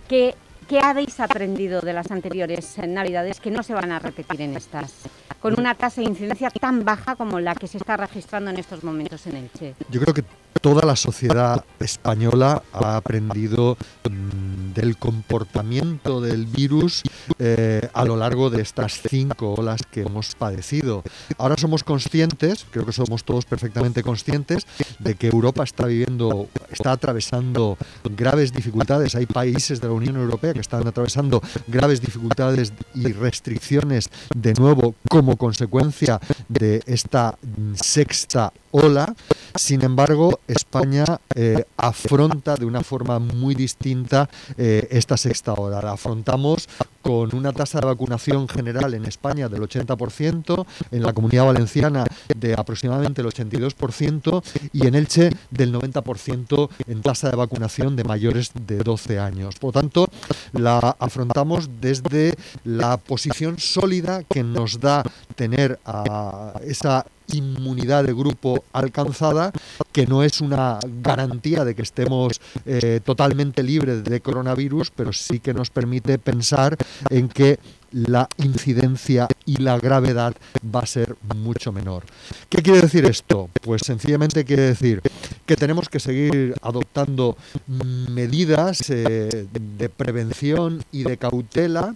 ¿Qué ¿Qué habéis aprendido de las anteriores Navidades que no se van a repetir en estas? Con una tasa de incidencia tan baja como la que se está registrando en estos momentos en Elche. Yo creo que toda la sociedad española ha aprendido mm, del comportamiento del virus eh, a lo largo de estas cinco olas que hemos padecido. Ahora somos conscientes, creo que somos todos perfectamente conscientes, de que Europa está viviendo, está atravesando graves dificultades. Hay países de la Unión Europea que están atravesando graves dificultades y restricciones de nuevo como consecuencia de esta sexta ola. Sin embargo, España eh, afronta de una forma muy distinta eh, esta sexta ola. La afrontamos con una tasa de vacunación general en España del 80%, en la comunidad valenciana de aproximadamente el 82% y en Elche del 90% en tasa de vacunación de mayores de 12 años. Por lo tanto, la afrontamos desde la posición sólida que nos da tener a esa inmunidad de grupo alcanzada, que no es una garantía de que estemos eh, totalmente libres de coronavirus, pero sí que nos permite pensar en que la incidencia y la gravedad va a ser mucho menor. ¿Qué quiere decir esto? Pues sencillamente quiere decir que tenemos que seguir adoptando medidas eh, de prevención y de cautela,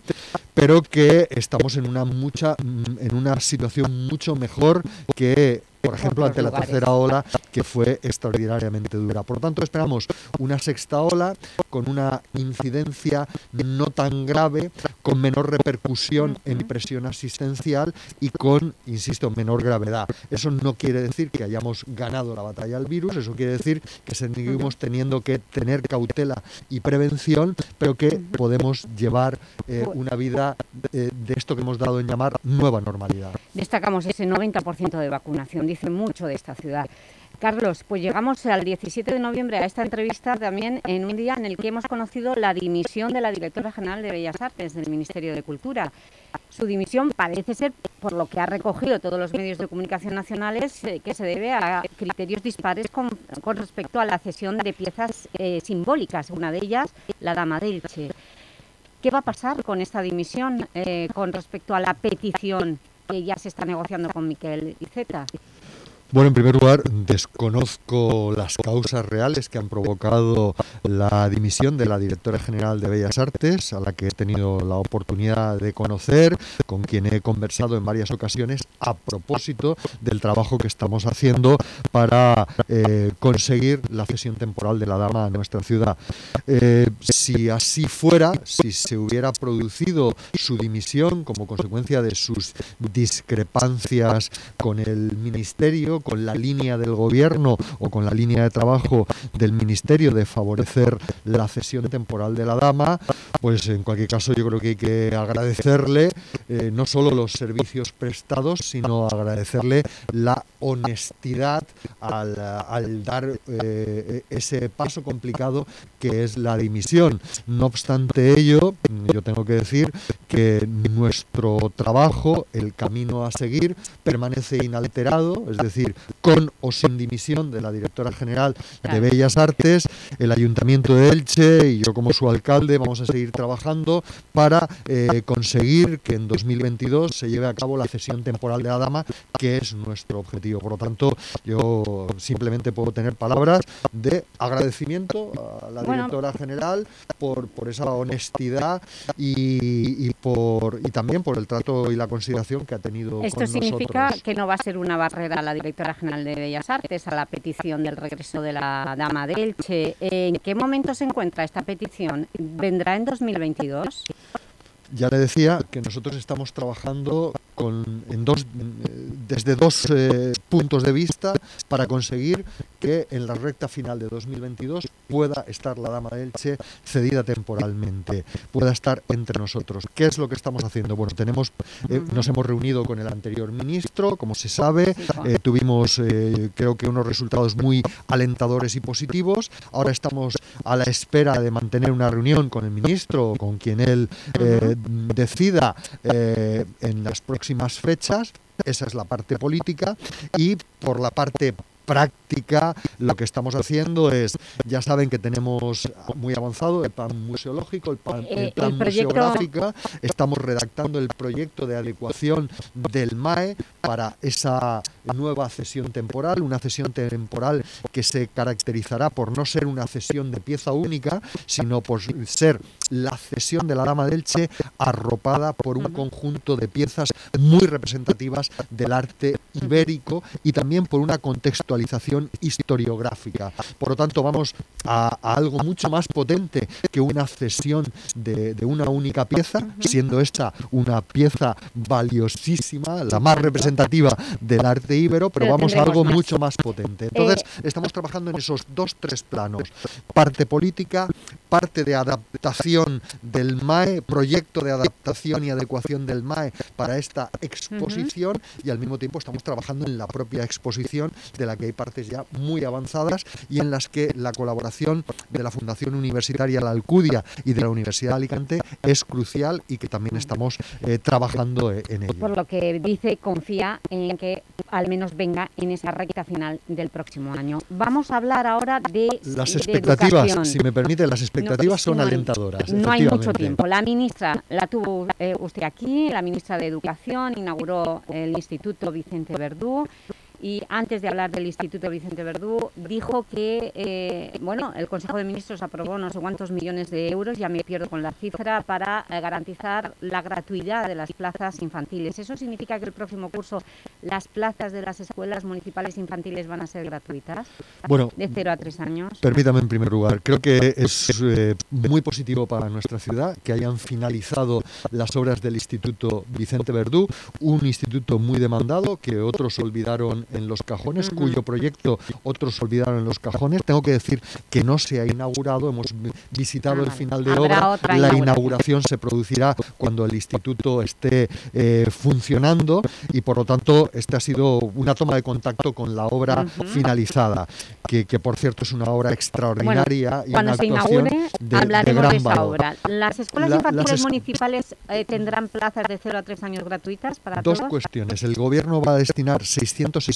pero que estamos en una mucha en una situación mucho mejor que por ejemplo, ante la tercera ola, que fue extraordinariamente dura. Por lo tanto, esperamos una sexta ola con una incidencia no tan grave, con menor repercusión en presión asistencial y con, insisto, menor gravedad. Eso no quiere decir que hayamos ganado la batalla al virus, eso quiere decir que seguimos teniendo que tener cautela y prevención, pero que podemos llevar eh, una vida eh, de esto que hemos dado en llamar nueva normalidad. Destacamos ese 90% de vacunación dice mucho de esta ciudad. Carlos, pues llegamos al 17 de noviembre a esta entrevista también en un día en el que hemos conocido la dimisión de la directora general de Bellas Artes del Ministerio de Cultura. Su dimisión parece ser, por lo que ha recogido todos los medios de comunicación nacionales, eh, que se debe a criterios dispares con, respecto a la cesión de piezas eh, simbólicas, una de ellas la Dama de Elche. ¿Qué va a pasar con esta dimisión eh, con respecto a la petición que ya se está negociando con Miquel Iceta? Bueno, en primer lugar, desconozco las causas reales que han provocado la dimisión de la directora general de Bellas Artes, a la que he tenido la oportunidad de conocer, con quien he conversado en varias ocasiones a propósito del trabajo que estamos haciendo para eh, conseguir la cesión temporal de la dama a nuestra ciudad. Eh, si así fuera, si se hubiera producido su dimisión como consecuencia de sus discrepancias con el Ministerio, con la línea del gobierno o con la línea de trabajo del ministerio de favorecer la cesión temporal de la dama, pues en cualquier caso yo creo que hay que agradecerle eh, no solo los servicios prestados, sino agradecerle la honestidad al, dar eh, ese paso complicado que es la dimisión. No obstante ello, yo tengo que decir que nuestro trabajo, el camino a seguir, permanece inalterado, es decir, con o sin dimisión de la directora general de Bellas Artes, el Ayuntamiento de Elche y yo como su alcalde vamos a seguir trabajando para eh, conseguir que en 2022 se lleve a cabo la cesión temporal de la dama, que es nuestro objetivo. Por lo tanto, yo simplemente puedo tener palabras de agradecimiento a la directora general por, por esa honestidad y, por, y también por el trato y la consideración que ha tenido Esto significa que no va a ser una barrera la directora general de Bellas Artes a la petición del regreso de la Dama de Elche. ¿En qué momento se encuentra esta petición? ¿Vendrá en 2022? Ya le decía que nosotros estamos trabajando con, en dos, desde dos eh, puntos de vista para conseguir que en la recta final de 2022 pueda estar la Dama de Elche cedida temporalmente, pueda estar entre nosotros. ¿Qué es lo que estamos haciendo? Bueno, tenemos, eh, nos hemos reunido con el anterior ministro, como se sabe, eh, tuvimos creo que unos resultados muy alentadores y positivos. Ahora estamos a la espera de mantener una reunión con el ministro, con quien él decida en las próximas fechas. Esa es la parte política. Y por la parte práctica lo que estamos haciendo es, ya saben que tenemos muy avanzado el plan museológico, el plan, Eh, plan el proyecto- museográfico, estamos redactando el proyecto de adecuación del MAE para esa nueva cesión temporal, una cesión temporal que se caracterizará por no ser una cesión de pieza única, sino por ser la cesión de la Dama del Che arropada por un conjunto de piezas muy representativas del arte ibérico y también por una contextualización historiográfica. Por lo tanto, vamos a, a algo mucho más potente que una cesión de, de una única pieza, siendo esta una pieza valiosísima, la más representativa del arte íbero, pero, Pero vamos a algo más. mucho más potente. Entonces, Eh, estamos trabajando en esos dos, tres planos. Parte política, parte de adaptación del MAE, proyecto de adaptación y adecuación del MAE para esta exposición y al mismo tiempo estamos trabajando en la propia exposición de la que hay partes ya muy avanzadas y en las que la colaboración de la Fundación Universitaria La Alcudia y de la Universidad de Alicante es crucial y que también estamos eh, trabajando eh, en ello. Por lo que dice, confía en que al menos venga en esa recta final del próximo año. Vamos a hablar ahora de Las de expectativas, educación. si me permite, las expectativas que son no hay- alentadoras. No hay mucho tiempo. La ministra la tuvo eh, usted aquí, la ministra de Educación, inauguró el Instituto Vicente Verdú. Y antes de hablar del Instituto Vicente Verdú, dijo que eh, bueno, el Consejo de Ministros aprobó no sé cuántos millones de euros, ya me pierdo con la cifra, para eh, garantizar la gratuidad de las plazas infantiles. ¿Eso significa que el próximo curso las plazas de las escuelas municipales infantiles van a ser gratuitas? Bueno, de 0 a 3 años. Permítame en primer lugar, creo que es eh, muy positivo para nuestra ciudad que hayan finalizado las obras del Instituto Vicente Verdú, un instituto muy demandado que otros olvidaron en los cajones, cuyo proyecto otros olvidaron en los cajones. Tengo que decir que no se ha inaugurado, hemos vi- visitado Ah, el vale. final de obra, la inauguración. inauguración se producirá cuando el instituto esté eh, funcionando y por lo tanto esta ha sido una toma de contacto con la obra finalizada, que, que, por cierto es una obra extraordinaria y cuando una se actuación inaugure de, de hablaremos gran de esa valor. obra. ¿Las escuelas La- es- municipales eh, tendrán plazas de 0 a 3 años gratuitas para Dos todos? cuestiones. El gobierno va a destinar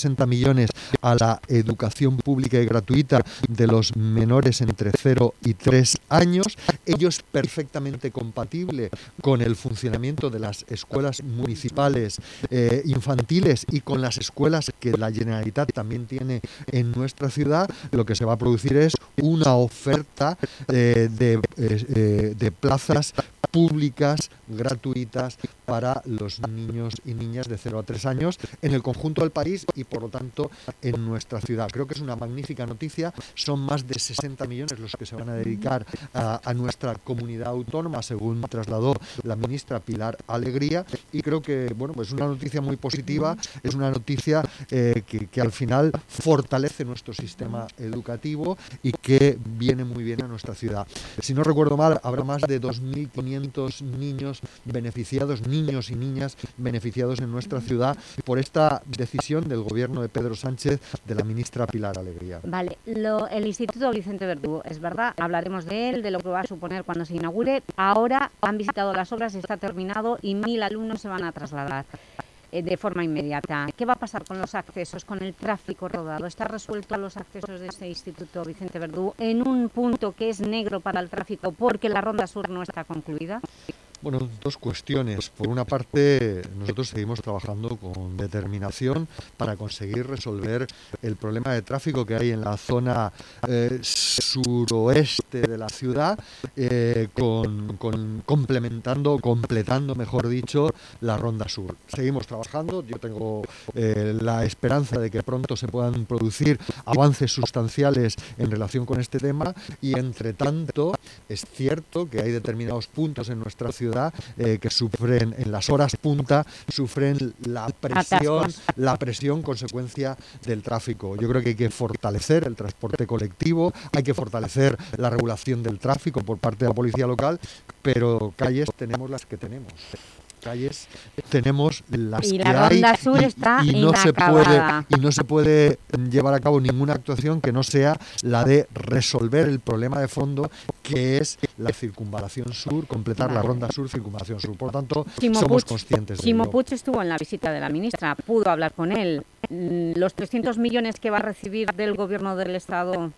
60 millones a la educación pública y gratuita de los menores entre 0 y 3 años. Ello es perfectamente compatible con el funcionamiento de las escuelas municipales eh, infantiles y con las escuelas que la Generalitat también tiene en nuestra ciudad. Lo que se va a producir es una oferta eh, de, eh, de plazas públicas gratuitas para los niños y niñas de 0 a 3 años en el conjunto del país y por lo tanto en nuestra ciudad. Creo que es una magnífica noticia. Son más de 60 millones los que se van a dedicar a, a nuestra comunidad autónoma, según trasladó la ministra Pilar Alegría. Y creo que bueno, pues es una noticia muy positiva, es una noticia eh, que, que al final fortalece nuestro sistema educativo y que viene muy bien a nuestra ciudad. Si no recuerdo mal, habrá más de 2.500 niños beneficiados, niños y niñas beneficiados en nuestra ciudad por esta decisión del gobierno de Pedro Sánchez, de la ministra Pilar Alegría. Vale, lo- el Instituto Vicente Verdú, es verdad, hablaremos de él, de lo que va a suponer cuando se inaugure. Ahora han visitado las obras, está terminado y mil alumnos se van a trasladar eh, de forma inmediata. ¿Qué va a pasar con los accesos, con el tráfico rodado? ¿Está resuelto los accesos de este Instituto Vicente Verdú en un punto que es negro para el tráfico porque la Ronda Sur no está concluida? Bueno, dos cuestiones. Por una parte, nosotros seguimos trabajando con determinación para conseguir resolver el problema de tráfico que hay en la zona eh, suroeste de la ciudad, eh, con, complementando, completando, mejor dicho, la ronda sur. Seguimos trabajando. Yo tengo eh, la esperanza de que pronto se puedan producir avances sustanciales en relación con este tema y, entre tanto, es cierto que hay determinados puntos en nuestra ciudad eh, que sufren, en las horas punta, sufren la presión, Atascos. la presión consecuencia del tráfico. Yo creo que hay que fortalecer el transporte colectivo, hay que fortalecer la regulación del tráfico por parte de la policía local, pero calles tenemos las que tenemos. Calles tenemos las Y que la hay Ronda Sur y- está y no se puede y no se puede llevar a cabo ninguna actuación que no sea la de resolver el problema de fondo que es la circunvalación sur, completar la ronda sur, circunvalación sur. Por tanto, Chimo somos Puig- conscientes de Chimo. Puig estuvo en la visita de la ministra, pudo hablar con él. Mm, Los 300 millones que va a recibir del Gobierno del Estado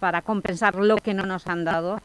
para compensar lo que no nos han dado,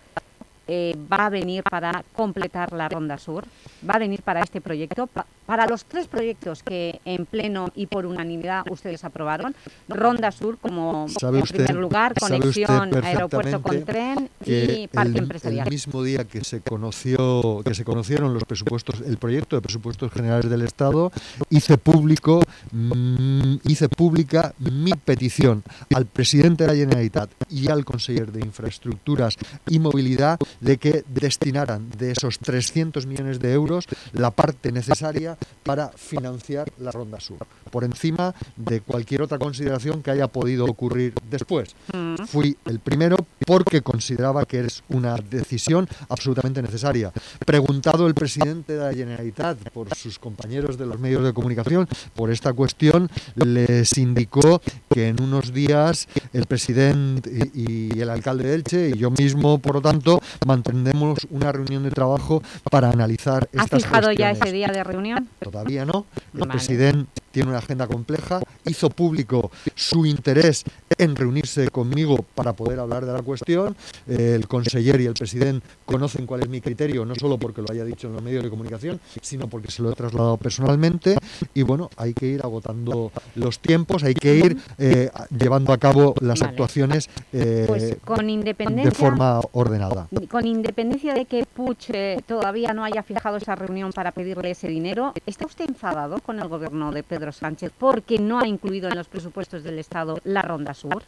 eh, va a venir para completar la Ronda Sur, va a venir para este proyecto, pa- para los tres proyectos que en pleno y por unanimidad ustedes aprobaron, Ronda Sur como usted- primer lugar, conexión aeropuerto con tren y parque el, empresarial. el mismo día que se conoció que se conocieron los presupuestos el proyecto de presupuestos generales del Estado hice público mm, hice pública mi petición al presidente de la Generalitat y al conseller de infraestructuras y movilidad de que destinaran de esos 300 millones de euros la parte necesaria para financiar la Ronda Sur por encima de cualquier otra consideración que haya podido ocurrir después Mm. fui el primero porque consideraba que es una decisión absolutamente necesaria. Preguntado el presidente de la Generalitat por sus compañeros de los medios de comunicación por esta cuestión, les indicó que en unos días el presidente y, el alcalde de Elche y yo mismo, por lo tanto, mantendremos una reunión de trabajo para analizar ¿Ha estas fijado ya ese día de reunión? Todavía no. El Vale. presidente tiene una agenda compleja, hizo público su interés en reunirse conmigo para poder hablar de la cuestión. El conseller y el presidente conocen cuál es mi criterio, no solo porque lo haya dicho en los medios de comunicación, sino porque se lo he trasladado personalmente. Y bueno, hay que ir agotando los tiempos, hay que ir eh, llevando a cabo las Vale. actuaciones eh, Pues con independencia de forma ordenada. Con independencia de que Puig eh, todavía no haya fijado esa reunión para pedirle ese dinero, ¿está usted enfadado con el gobierno de Pedro Sánchez porque no ha incluido en los presupuestos del Estado la Ronda Sur?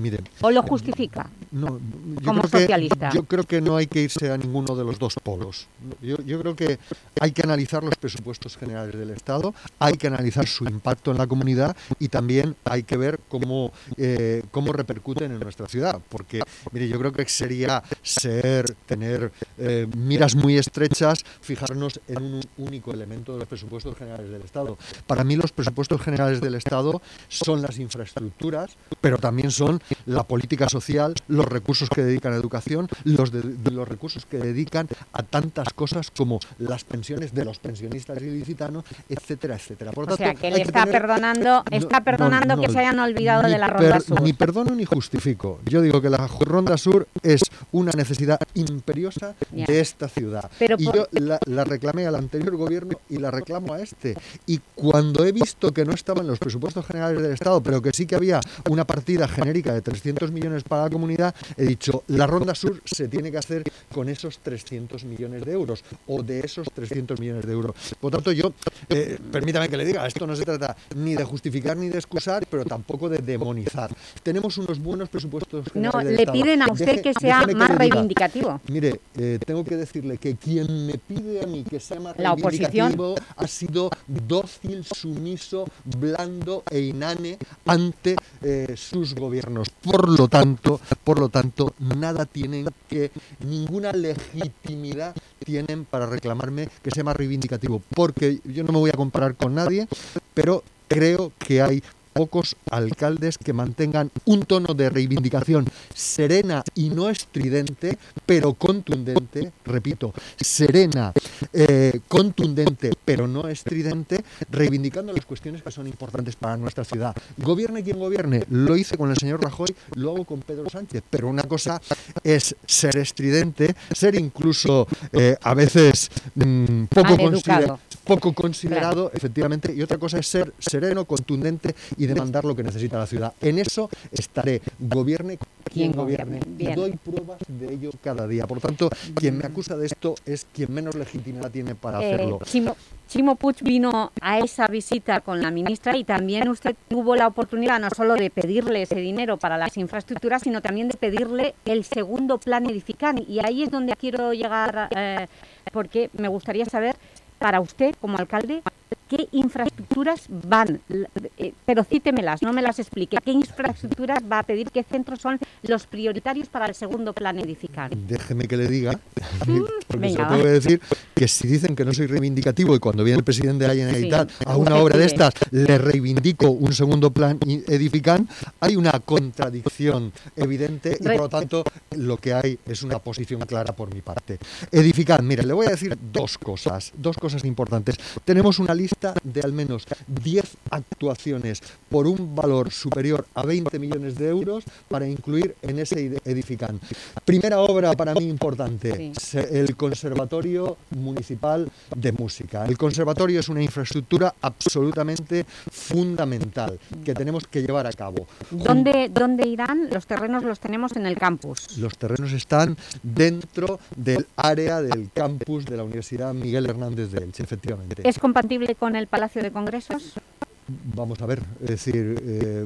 Mire, ¿O lo justifica? No, yo Como creo que- socialista. yo creo que no hay que irse a ninguno de los dos polos. Yo, yo creo que hay que analizar los presupuestos generales del Estado, hay que analizar su impacto en la comunidad y también hay que ver cómo, eh, cómo repercuten en nuestra ciudad. Porque, mire, yo creo que sería ser, tener eh, miras muy estrechas, fijarnos en un único elemento de los presupuestos generales del Estado. Para mí los presupuestos generales del Estado son las infraestructuras, pero también son la política social, los recursos que dedican a educación, los, de, de los recursos que dedican a tantas cosas como las pensiones de los pensionistas ilicitanos, etcétera, etcétera. Por O tanto, sea, que le está tener- perdonando, está no, perdonando no, que se hayan olvidado de la Ronda per- Sur. Ni perdono ni justifico. Yo digo que la Ronda Sur es una necesidad imperiosa de esta ciudad. Pero y por- yo la, la reclamé al anterior gobierno y la reclamo a este. Y cuando he visto que no estaba en los presupuestos generales del Estado, pero que sí que había una partida genérica de 300 millones para la comunidad, he dicho, la Ronda Sur se tiene que hacer con esos 300 millones de euros o de esos 300 millones de euros. Por tanto, yo, eh, permítame que le diga, esto no se trata ni de justificar ni de excusar, pero tampoco de demonizar. Tenemos unos buenos presupuestos No, generales del le Estado. piden a usted Deje- que sea más reivindicativo. Mire, eh, tengo que decirle que quien me pide a mí que sea más La oposición. reivindicativo ha sido dócil, sumiso, blando e inane ante eh, sus gobiernos. Por lo tanto, por lo tanto, nada tienen que, ninguna legitimidad tienen para reclamarme que sea más reivindicativo, porque yo no me voy a comparar con nadie, pero creo que hay pocos alcaldes que mantengan un tono de reivindicación serena y no estridente, pero contundente, repito, serena, eh, contundente, pero no estridente, reivindicando las cuestiones que son importantes para nuestra ciudad. Gobierne quien gobierne, lo hice con el señor Rajoy, lo hago con Pedro Sánchez, pero una cosa es ser estridente, ser incluso eh, a veces mm, poco, Maleducado. Poco considerado, efectivamente, y otra cosa es ser sereno, contundente y demandar lo que necesita la ciudad. En eso estaré, gobierne quien gobierne. bien. doy pruebas de ello cada día. Por tanto, quien me acusa de esto es quien menos legitimidad tiene para Eh, hacerlo. Chimo, Chimo Puig vino a esa visita con la ministra y también usted tuvo la oportunidad no solo de pedirle ese dinero para las infraestructuras, sino también de pedirle el segundo plan edificante. Y ahí es donde quiero llegar, eh, porque me gustaría saber, para usted como alcalde, qué infraestructuras van, eh, pero cítemelas, no me las explique. ¿Qué infraestructuras va a pedir? ¿Qué centros son los prioritarios para el segundo plan edificante? Déjeme que le diga, porque se venga, lo tengo que decir, que si dicen que no soy reivindicativo y cuando viene el presidente de la Generalitat Sí, a una obra de estas le reivindico un segundo plan edificant, hay una contradicción evidente y por lo tanto lo que hay es una posición clara por mi parte. Edificant, mire, le voy a decir dos cosas, dos cosas importantes. Tenemos una lista de al menos 10 actuaciones por un valor superior a 20 millones de euros para incluir en ese ide- edificant. Primera obra para mí importante, se- el Conservatorio Municipal de Música. El conservatorio es una infraestructura absolutamente fundamental que tenemos que llevar a cabo. ¿Dónde, ¿Dónde irán? Los terrenos los tenemos en el campus. Los terrenos están dentro del área del campus de la Universidad Miguel Hernández de Elche, efectivamente. ¿Es compatible con el Palacio de Congresos? Vamos a ver, es decir, eh,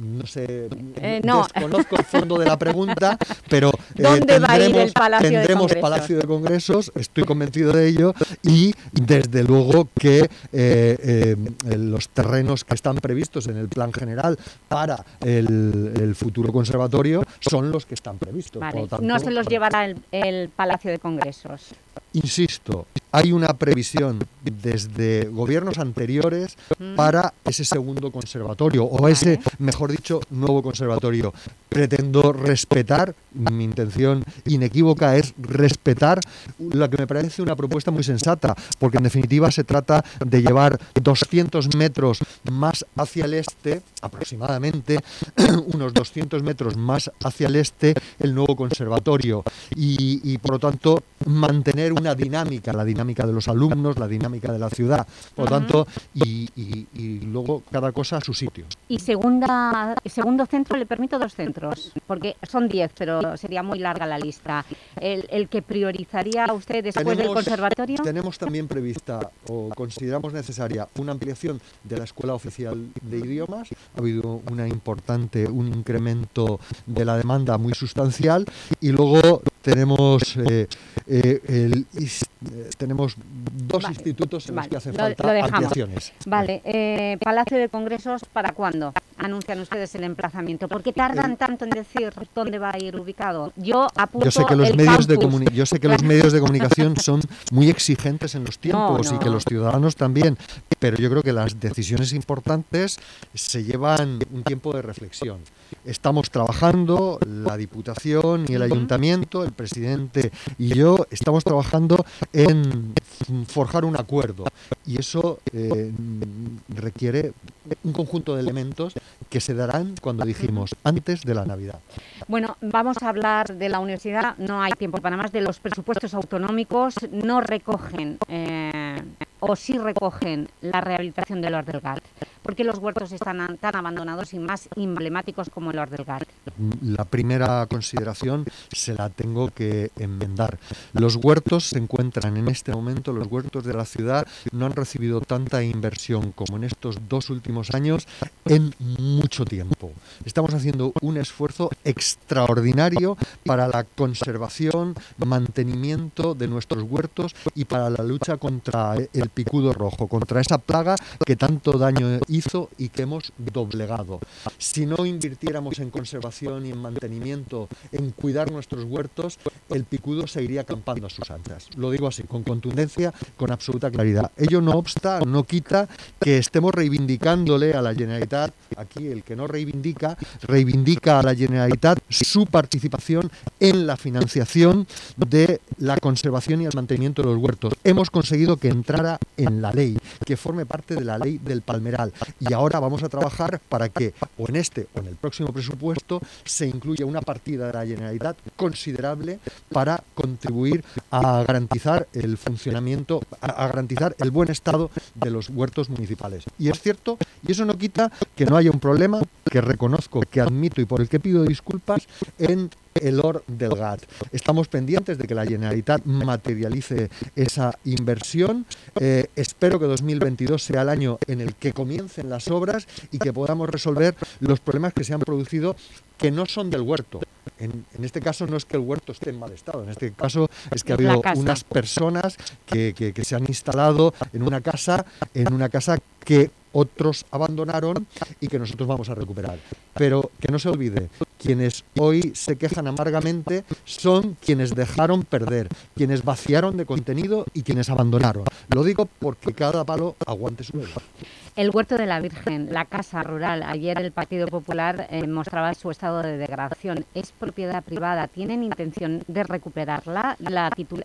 no sé, Eh, no. desconozco el fondo de la pregunta, pero eh, ¿Dónde va a ir el tendremos, Palacio de tendremos Congresos? Palacio de Congresos, estoy convencido de ello, y desde luego que eh, los terrenos que están previstos en el plan general para el, el futuro conservatorio son los que están previstos. Vale, tanto, no se los llevará el, el Palacio de Congresos. Insisto, hay una previsión desde gobiernos anteriores para ese segundo conservatorio, o ese, mejor dicho, nuevo conservatorio. Pretendo respetar, mi intención inequívoca es respetar lo que me parece una propuesta muy sensata, porque en definitiva se trata de llevar 200 metros más hacia el este, aproximadamente, unos 200 metros más hacia el este, el nuevo conservatorio. Y, y, por lo tanto, mantener una dinámica, la dinámica de los alumnos, la dinámica de la ciudad. Por lo tanto, y, y- y luego cada cosa a su sitio. Y segunda, segundo centro, le permito dos centros, porque son diez, pero sería muy larga la lista. El, el que priorizaría usted después del Tenemos- conservatorio. Tenemos también prevista o consideramos necesaria una ampliación de la Escuela Oficial de Idiomas. Ha habido una importante, un incremento de la demanda muy sustancial y luego tenemos eh, eh, el is- eh, tenemos dos institutos en los Vale, que hacen lo- falta lo ampliaciones. Vale, eh, Palacio de Congresos, ¿para cuándo? anuncian ustedes el emplazamiento? ¿Por qué tardan tanto en decir dónde va a ir ubicado? Yo apunto Yo sé que los el medios de campus. comuni- yo sé que los medios de comunicación son muy exigentes en los tiempos y que los ciudadanos también, pero yo creo que las decisiones importantes se llevan un tiempo de reflexión. Estamos trabajando, la Diputación y el Ayuntamiento, el presidente y yo, estamos trabajando en forjar un acuerdo. Y eso eh, requiere un conjunto de elementos que se darán cuando dijimos antes de la Navidad. Bueno, vamos a hablar de la universidad, no hay tiempo para más, de los presupuestos autonómicos, no recogen eh, o sí recogen la rehabilitación del Lord del Gat. ¿Por qué los huertos están tan abandonados y más emblemáticos como el Lord del Gat? la primera consideración se la tengo que enmendar. Los huertos se encuentran en este momento, los huertos de la ciudad no han recibido tanta inversión como en estos dos últimos años en mucho tiempo. Estamos haciendo un esfuerzo extraordinario para la conservación, mantenimiento de nuestros huertos y para la lucha contra el picudo rojo, contra esa plaga que tanto daño hizo y que hemos doblegado. Si no invirtiéramos en conservación y en mantenimiento, en cuidar nuestros huertos, el picudo seguiría acampando a sus anchas. Lo digo así, con contundencia, con absoluta claridad. Ello no obsta, no quita que estemos reivindicándole a la Generalitat, aquí el que no reivindica, reivindica a la Generalitat su participación en la financiación de la conservación y el mantenimiento de los huertos. Hemos conseguido que entrara en la ley, que forme parte de la ley del palmeral. Y ahora vamos a trabajar para que, o en este o en el próximo presupuesto, se incluya una partida de la Generalitat considerable para contribuir a garantizar el funcionamiento, a garantizar el buen estado de los huertos municipales. Y es cierto, y eso no quita que no haya un problema que reconozco, que admito y por el que pido disculpas en el OR del GAT. Estamos pendientes de que la Generalitat materialice esa inversión. Eh, espero que 2022 sea el año en el que comiencen las obras y que podamos resolver los problemas que se han producido que no son del huerto. En, en este caso no es que el huerto esté en mal estado, en este caso es que ha habido unas personas que, que- que se han instalado en una casa, en una casa que otros abandonaron y que nosotros vamos a recuperar. Pero que no se olvide, quienes hoy se quejan amargamente son quienes dejaron perder, quienes vaciaron de contenido y quienes abandonaron. Lo digo porque cada palo aguante su pelo. El Huerto de la Virgen, la casa rural. Ayer el Partido Popular eh, mostraba su estado de degradación. Es propiedad privada. ¿Tienen intención de recuperarla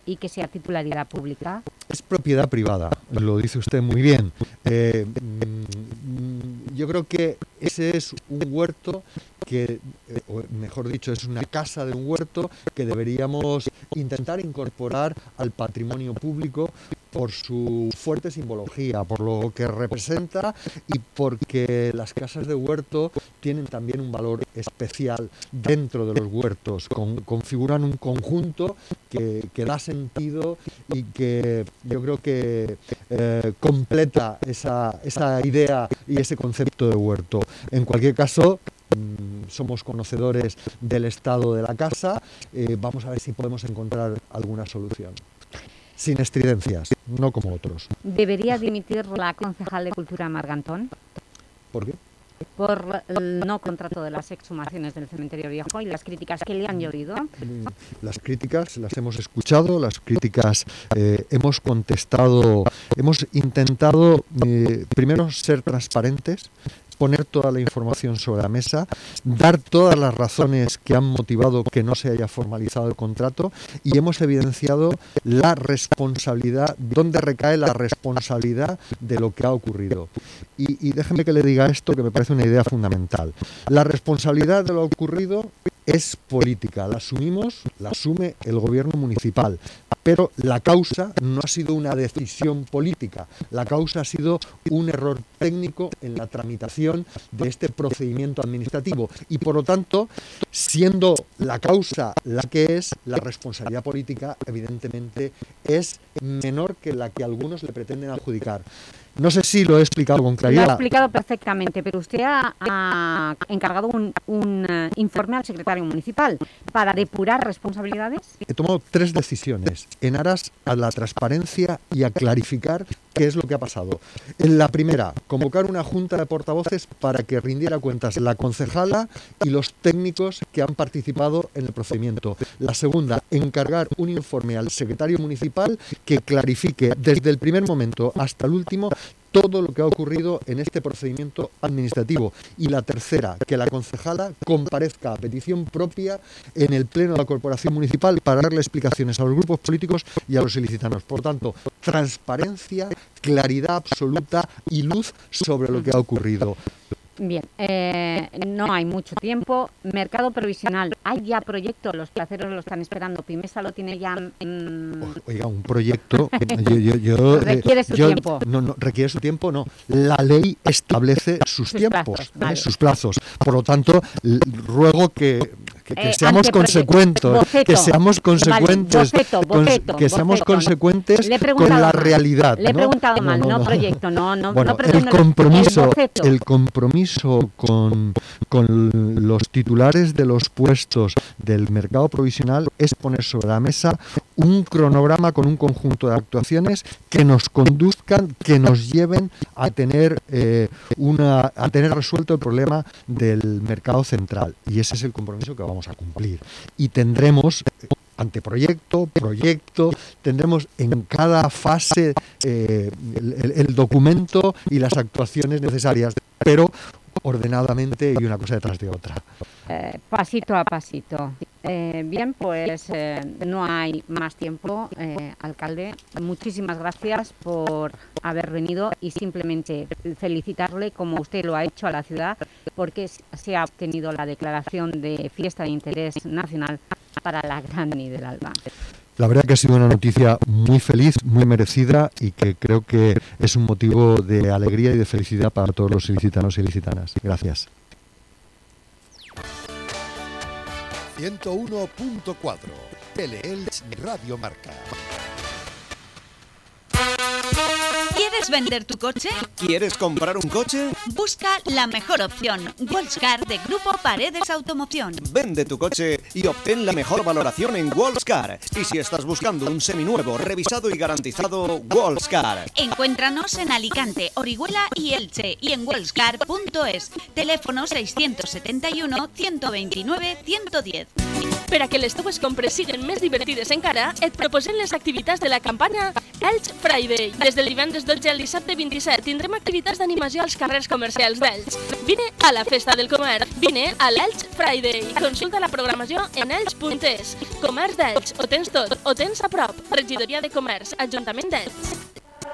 y que sea titularidad pública? Es propiedad privada, lo dice usted muy bien. Eh, mm, yo creo que ese es un huerto que, eh, mejor dicho, es una casa de un huerto que deberíamos intentar incorporar al patrimonio público por su fuerte simbología, por lo que representa y porque las casas de huerto tienen también un valor especial dentro de los huertos, con- configuran un conjunto que, que da sentido y que yo creo que eh, completa esa, esa idea y ese concepto de huerto. En cualquier caso, mm, somos conocedores del estado de la casa, eh, vamos a ver si podemos encontrar alguna solución. Sin estridencias, no como otros. ¿Debería dimitir la concejal de Cultura Margantón ¿Por qué? por el no contrato de las exhumaciones del cementerio viejo y las críticas que le han llovido? Mm, Las críticas las hemos escuchado, las críticas eh, hemos contestado, hemos intentado eh, primero ser transparentes, poner toda la información sobre la mesa, dar todas las razones que han motivado que no se haya formalizado el contrato y hemos evidenciado la responsabilidad, dónde recae la responsabilidad de lo que ha ocurrido. Y, y déjeme que le diga esto que me parece una idea fundamental. La responsabilidad de lo ocurrido es política, la asumimos, la asume el gobierno municipal, pero la causa no ha sido una decisión política, la causa ha sido un error técnico en la tramitación de este procedimiento administrativo y por lo tanto, siendo la causa la que es, la responsabilidad política evidentemente es menor que la que algunos le pretenden adjudicar. No sé si lo he explicado con Lo ha claridad. explicado perfectamente, pero usted ha, ha encargado un, un, eh, informe al secretario municipal para depurar responsabilidades. He tomado tres decisiones en aras a la transparencia y a clarificar ¿qué es lo que ha pasado? En la primera, convocar una junta de portavoces para que rindiera cuentas la concejala y los técnicos que han participado en el procedimiento. La segunda, encargar un informe al secretario municipal que clarifique desde el primer momento hasta el último todo lo que ha ocurrido en este procedimiento administrativo. Y la tercera, que la concejala comparezca a petición propia en el Pleno de la Corporación Municipal para darle explicaciones a los grupos políticos y a los ilicitanos. Por tanto, transparencia, claridad absoluta y luz sobre lo que ha ocurrido. Bien, eh, no hay mucho tiempo. Mercado provisional, hay ya proyectos, los placeros lo están esperando. Pimesa lo tiene ya... Mm, Oiga, un proyecto... yo, requiere su tiempo. No, no, requiere su tiempo, no. La ley establece sus, tiempos, sus plazos. Por lo tanto, ruego que que, seamos consecuentes, que seamos consecuentes, que seamos consecuentes con la realidad. Le he preguntado mal, no, proyecto, no, no, bueno, el compromiso, el, compromiso con, con los titulares de los puestos del mercado provisional es poner sobre la mesa un cronograma con un conjunto de actuaciones que nos conduzcan, que nos lleven a tener eh, una, a tener resuelto el problema del mercado central. Y ese es el compromiso que vamos a cumplir. Y tendremos anteproyecto, proyecto, tendremos en cada fase eh, el, documento y las actuaciones necesarias, pero ordenadamente y una cosa detrás de otra. Eh, pasito a pasito. Eh, bien, pues eh, no hay más tiempo, alcalde. Muchísimas gracias por haber venido y simplemente felicitarle, como usted lo ha hecho a la ciudad, porque se ha obtenido la declaración de fiesta de interés nacional para la Gran del Alba. La verdad que ha sido una noticia muy feliz, muy merecida y que creo que es un motivo de alegría y de felicidad para todos los ilicitanos y ilicitanas. Gracias. 101.4 Teleelch Radio Marca. ¿Quieres vender tu coche? ¿Quieres comprar un coche? Busca la mejor opción, Wallscar de Grupo Paredes Automoción. Vende tu coche y obtén la mejor valoración en Wallscar. Y si estás buscando un seminuevo, revisado y garantizado, Wallscar. Encuéntranos en Alicante, Orihuela y Elche y en wallscar.es. Teléfono 671 129 110. Per a que les teves compres siguen més divertides encara, et proposem les activitats de la campanya Elx Friday. Des del divendres 12 al dissabte 27 tindrem activitats d'animació als carrers comercials d'Elx. Vine a la Festa del Comerç, vine a l'Elx Friday. Consulta la programació en elx.es. Comerç d'Elx, ho tens tot, ho tens a prop. Regidoria de Comerç, Ajuntament d'Elx.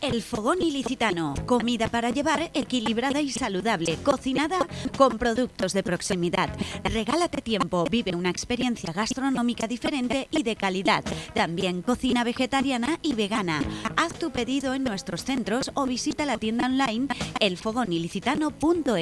El Fogón Ilicitano. Comida para llevar equilibrada y saludable. Cocinada con productos de proximidad. Regálate tiempo. Vive una experiencia gastronómica diferente y de calidad. También cocina vegetariana y vegana. Haz tu pedido en nuestros centros o visita la tienda online elfogonilicitano.es.